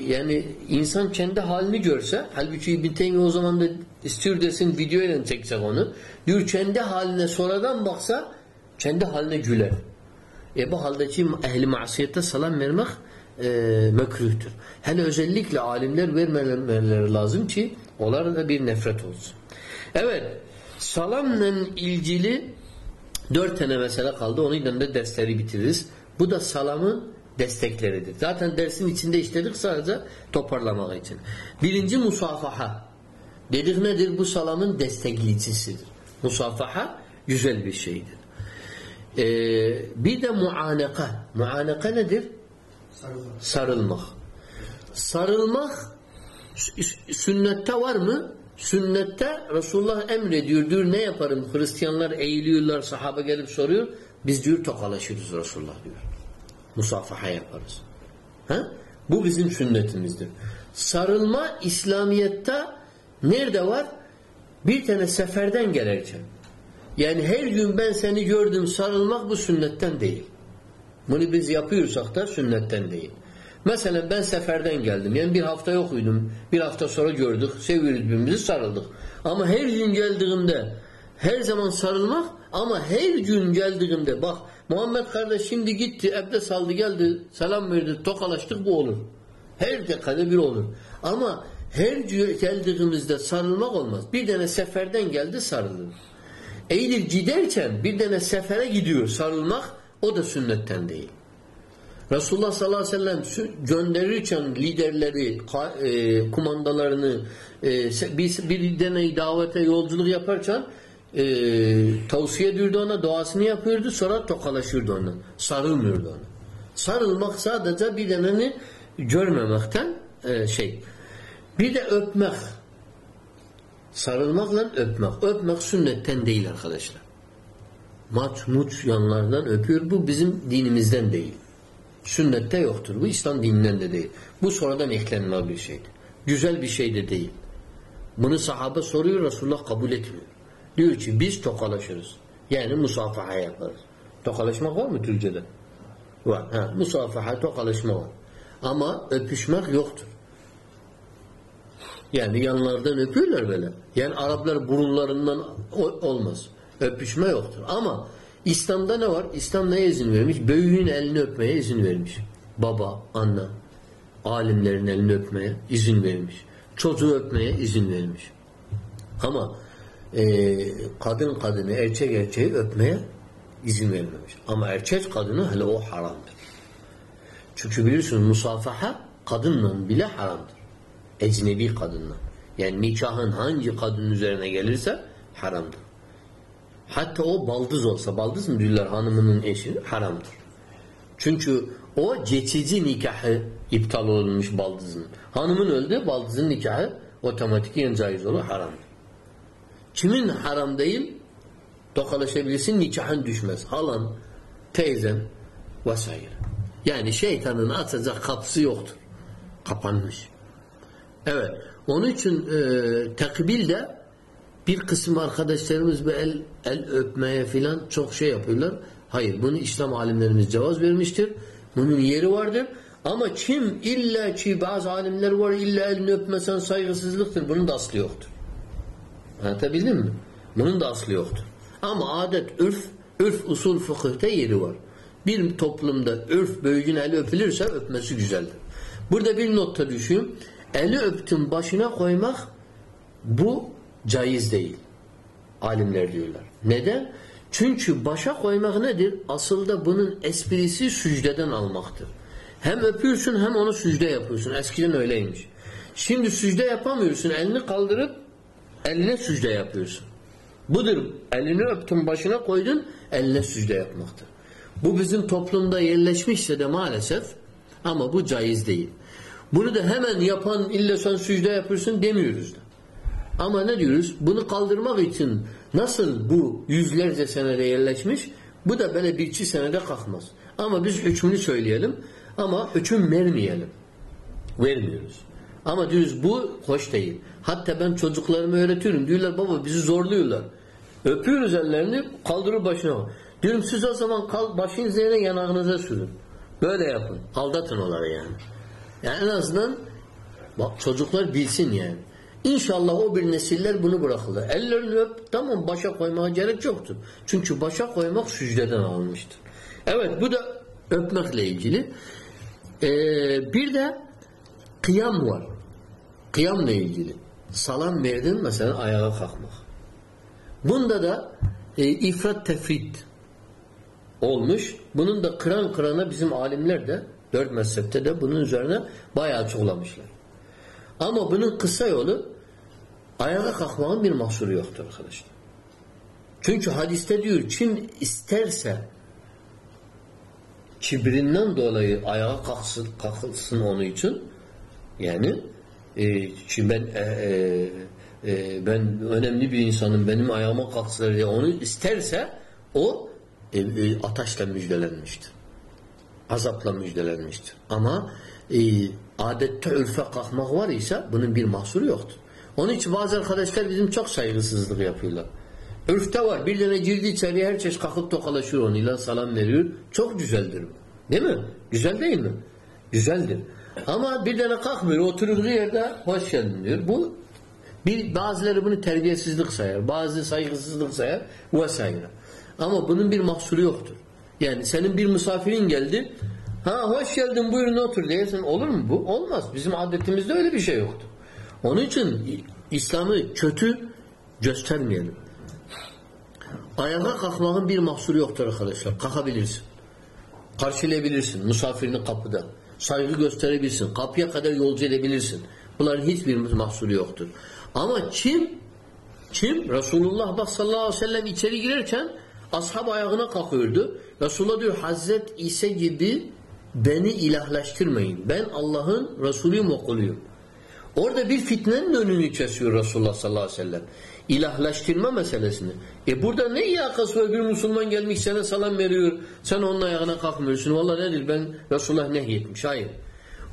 yani insan kendi halini görse halbuki İbn Teymiye o zaman da istiyor desin videoyla çekecek onu. Diyor kendi haline sonradan baksa kendi haline güler. E bu haldeki ehli masiyette salam vermek e, mekruhtur. Hele özellikle alimler vermemeleri lazım ki onlara da bir nefret olsun. Evet, salamla ilgili dört tane mesele kaldı. Onunla da dersleri bitiririz. Bu da salamın destekleridir. Zaten dersin içinde işledik sadece toparlamak için. Birinci musafaha. Dedik nedir? Bu salamın destekleyicisidir. Musafaha güzel bir şeydir. Ee, bir de muaneka. Muaneka nedir? Sarılma. Sarılmak. Sarılmak s- sünnette var mı? Sünnette Resulullah emrediyor. Diyor ne yaparım? Hristiyanlar eğiliyorlar. Sahabe gelip soruyor. Biz diyor tokalaşırız Resulullah diyor. Musafaha yaparız. Ha? Bu bizim sünnetimizdir. Sarılma İslamiyet'te nerede var? Bir tane seferden gelirken. Yani her gün ben seni gördüm sarılmak bu sünnetten değil. Bunu biz yapıyorsak da sünnetten değil. Mesela ben seferden geldim. Yani bir hafta yok uydum. Bir hafta sonra gördük. Seviyoruz birbirimizi sarıldık. Ama her gün geldiğimde her zaman sarılmak ama her gün geldiğimde bak Muhammed kardeş şimdi gitti evde saldı geldi selam verdi tokalaştık bu olur. Her dakikada bir olur. Ama her geldiğimizde sarılmak olmaz. Bir tane seferden geldi sarılır. Eğilir giderken bir tane sefere gidiyor sarılmak o da sünnetten değil. Resulullah sallallahu aleyhi ve sellem gönderirken liderleri, e, kumandalarını e, bir, bir deney davete yolculuk yaparken e, tavsiye ediyordu ona, duasını yapıyordu, sonra tokalaşırdı ona. Sarılmıyordu ona. Sarılmak sadece bir deneni görmemekten e, şey. Bir de öpmek. Sarılmakla öpmek. Öpmek sünnetten değil arkadaşlar. Maç muç yanlardan öpüyor. Bu bizim dinimizden değil. Sünnette yoktur. Bu İslam dininden de değil. Bu sonradan eklenilen bir şeydir. Güzel bir şey de değil. Bunu sahabe soruyor Resulullah kabul etmiyor. Diyor ki biz tokalaşırız. Yani musafaha yaparız. Tokalaşmak var mı Türkçe'de? Var. Ha, musafaha, tokalaşma var. Ama öpüşmek yoktur. Yani yanlardan öpüyorlar böyle. Yani Araplar burunlarından olmaz. Öpüşme yoktur. Ama İslam'da ne var? İslam neye izin vermiş? Büyüğün elini öpmeye izin vermiş. Baba, anne, alimlerin elini öpmeye izin vermiş. Çocuğu öpmeye izin vermiş. Ama e, kadın kadını, erkek erkeği öpmeye izin vermemiş. Ama erkek kadını hele o haramdır. Çünkü biliyorsunuz musafaha kadınla bile haramdır. Ecnebi kadınla. Yani nikahın hangi kadının üzerine gelirse haramdır. Hatta o baldız olsa, baldız mı diyorlar hanımının eşi? Haramdır. Çünkü o geçici nikahı iptal olmuş baldızın. Hanımın öldü, baldızın nikahı otomatiken caiz olur, haramdır. Kimin haram değil? Tokalaşabilirsin, nikahın düşmez. Halan, teyzen vesaire. Yani şeytanın atacak kapısı yoktur. Kapanmış. Evet. Onun için e, tekbil de bir kısım arkadaşlarımız bir el, el öpmeye filan çok şey yapıyorlar. Hayır. Bunu İslam alimlerimiz cevaz vermiştir. Bunun yeri vardır. Ama kim illa ki bazı alimler var illa elini öpmesen saygısızlıktır. Bunun da aslı yoktur. Anlatabildim mi? Bunun da aslı yoktur. Ama adet, ürf, ürf usul fıkıhta yeri var. Bir toplumda örf büyüğün eli öpülürse öpmesi güzeldir. Burada bir notta düşün. Eli öptün başına koymak bu caiz değil. Alimler diyorlar. Neden? Çünkü başa koymak nedir? Aslında bunun esprisi sücdeden almaktır. Hem öpüyorsun hem onu sücde yapıyorsun. Eskiden öyleymiş. Şimdi sücde yapamıyorsun. Elini kaldırıp eline sücde yapıyorsun. Budur. Elini öptün başına koydun eline sücde yapmaktır. Bu bizim toplumda yerleşmişse de maalesef ama bu caiz değil. Bunu da hemen yapan illa sen sücde yapıyorsun demiyoruz da. Ama ne diyoruz? Bunu kaldırmak için nasıl bu yüzlerce senede yerleşmiş bu da böyle bir iki senede kalkmaz. Ama biz hükmünü söyleyelim ama hüküm vermeyelim. Vermiyoruz. Ama diyoruz bu hoş değil. Hatta ben çocuklarıma öğretiyorum. Diyorlar baba bizi zorluyorlar. Öpüyoruz ellerini kaldırır başına. Diyorum siz o zaman kal, başınızı yere yanağınıza sürün. Böyle yapın. Aldatın onları yani. Yani en azından bak çocuklar bilsin yani. İnşallah o bir nesiller bunu bırakırlar. Ellerini öp tamam başa koymaya gerek yoktur. Çünkü başa koymak sücdeden alınmıştır. Evet bu da öpmekle ilgili. Ee, bir de kıyam var. Kıyamla ilgili. Salam verdin mesela ayağa kalkmak. Bunda da e, ifrat tefrit olmuş. Bunun da kıran kırana bizim alimler de dört mezhepte de bunun üzerine bayağı açıklamışlar. Ama bunun kısa yolu ayağa kalkmanın bir mahsuru yoktur arkadaşlar. Çünkü hadiste diyor kim isterse kibrinden dolayı ayağa kalksın, kalkılsın onun için yani e, şimdi ben e, e, ben önemli bir insanım benim ayağıma kalksınlar diye onu isterse o e, e, ateşle müjdelenmiştir. Azapla müjdelenmiştir. Ama e, adette ülfe kalkmak var ise bunun bir mahsuru yoktur. Onun için bazı arkadaşlar bizim çok saygısızlık yapıyorlar. Ürfte var. Bir tane girdi içeriye herkes kalkıp tokalaşıyor onunla salam veriyor. Çok güzeldir bu. Değil mi? Güzel değil mi? Güzeldir. Ama bir tane kalkmıyor. Oturduğu yerde hoş geldin diyor. Bu bir bazıları bunu terbiyesizlik sayar. Bazı saygısızlık sayar vesaire. Ama bunun bir mahsuru yoktur. Yani senin bir misafirin geldi. Ha hoş geldin buyurun otur dersin. Olur mu bu? Olmaz. Bizim adetimizde öyle bir şey yoktur. Onun için İslam'ı kötü göstermeyelim. Ayağa kalkmanın bir mahsuru yoktur arkadaşlar. Kalkabilirsin. Karşılayabilirsin misafirini kapıda. Saygı gösterebilirsin. Kapıya kadar yolcu edebilirsin. Bunların hiçbir mahsuru yoktur. Ama kim kim? Resulullah bak sallallahu aleyhi ve sellem içeri girerken ashab ayağına kalkıyordu. Resulullah diyor Hazret İsa gibi beni ilahlaştırmayın. Ben Allah'ın Resulüyüm okuluyum. Orada bir fitnenin önünü kesiyor Resulullah sallallahu aleyhi ve sellem. İlahlaştırma meselesini. E burada ne iyakası var? Bir Müslüman gelmiş sana salam veriyor. Sen onun ayağına kalkmıyorsun. Vallahi nedir ben Resulullah nehyetmiş. Hayır.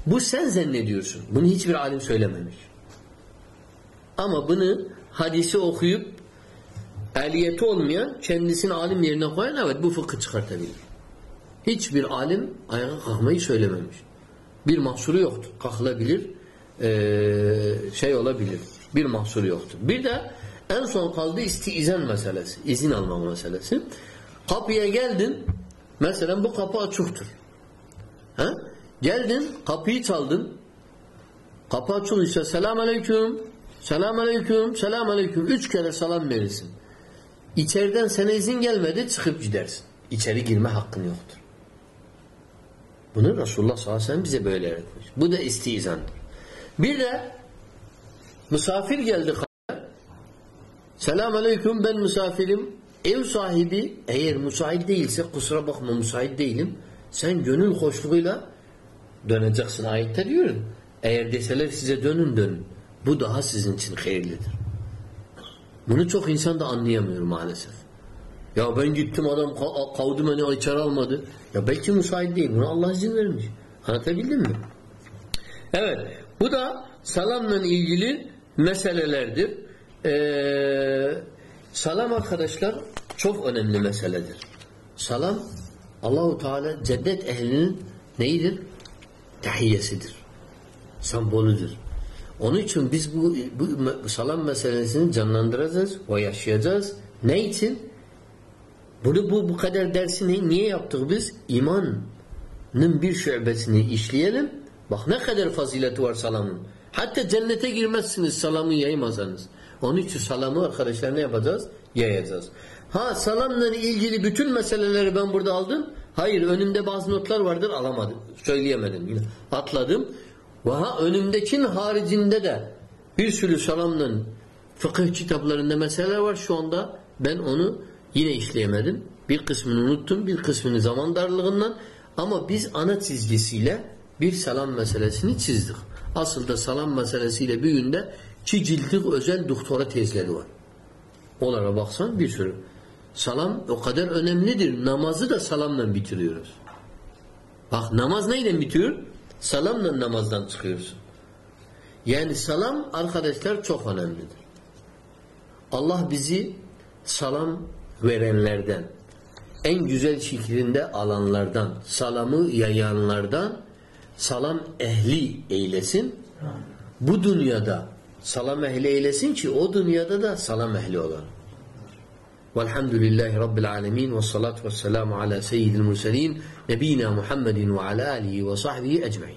Bu sen zannediyorsun. Bunu hiçbir alim söylememiş. Ama bunu hadisi okuyup ehliyeti olmayan kendisini alim yerine koyan evet bu fıkı çıkartabilir. Hiçbir alim ayağa kalkmayı söylememiş. Bir mahsuru yoktur. Kalkılabilir. Ee, şey olabilir. Bir mahsuru yoktur. Bir de en son kaldı istiizan meselesi. izin alma meselesi. Kapıya geldin. Mesela bu kapı açıktır. Ha? Geldin kapıyı çaldın. Kapı açılıysa selam aleyküm. Selam aleyküm. Selam aleyküm. Üç kere salam verirsin. İçeriden sana izin gelmedi çıkıp gidersin. İçeri girme hakkın yoktur. Bunu Resulullah sallallahu aleyhi ve sellem bize böyle öğretmiş. Bu da istizandır. Bir de misafir geldi Selam aleyküm ben misafirim. Ev sahibi eğer müsait değilse kusura bakma müsait değilim. Sen gönül hoşluğuyla döneceksin ayette diyor. Eğer deseler size dönün dönün. Bu daha sizin için hayırlıdır. Bunu çok insan da anlayamıyor maalesef. Ya ben gittim adam kavdu beni içeri almadı. Ya belki müsait değil. Buna Allah izin vermiş. Anlatabildim mi? Evet. Bu da salamla ilgili meselelerdir. Ee, salam arkadaşlar çok önemli meseledir. Salam Allahu Teala cennet ehlinin neyidir? Tahiyyesidir. Semboludur. Onun için biz bu, bu salam meselesini canlandıracağız ve yaşayacağız. Ne için? Bunu bu bu kadar dersini niye yaptık biz? İmanın bir şubesini işleyelim. Bak ne kadar fazileti var salamın. Hatta cennete girmezsiniz salamı yaymazsanız. Onun için salamı arkadaşlar ne yapacağız? Yayacağız. Ha salamla ilgili bütün meseleleri ben burada aldım. Hayır önümde bazı notlar vardır alamadım. Söyleyemedim. Atladım. Ve ha önümdekinin haricinde de bir sürü salamla fıkıh kitaplarında meseleler var şu anda. Ben onu yine işleyemedim. Bir kısmını unuttum. Bir kısmını zaman darlığından. Ama biz ana çizgisiyle bir salam meselesini çizdik. Aslında salam meselesiyle bir günde iki ciltlik özel doktora tezleri var. Onlara baksan bir sürü. Salam o kadar önemlidir. Namazı da salamla bitiriyoruz. Bak namaz neyle bitiyor? Salamla namazdan çıkıyorsun. Yani salam arkadaşlar çok önemlidir. Allah bizi salam verenlerden, en güzel şeklinde alanlardan, salamı yayanlardan, salam ehli eylesin. Bu dünyada salam ehli eylesin ki o dünyada da salam ehli olan. Velhamdülillahi Rabbil alemin ve salatu ve selamu ala seyyidil murselin nebina Muhammedin ve ala alihi ve sahbihi ecmain.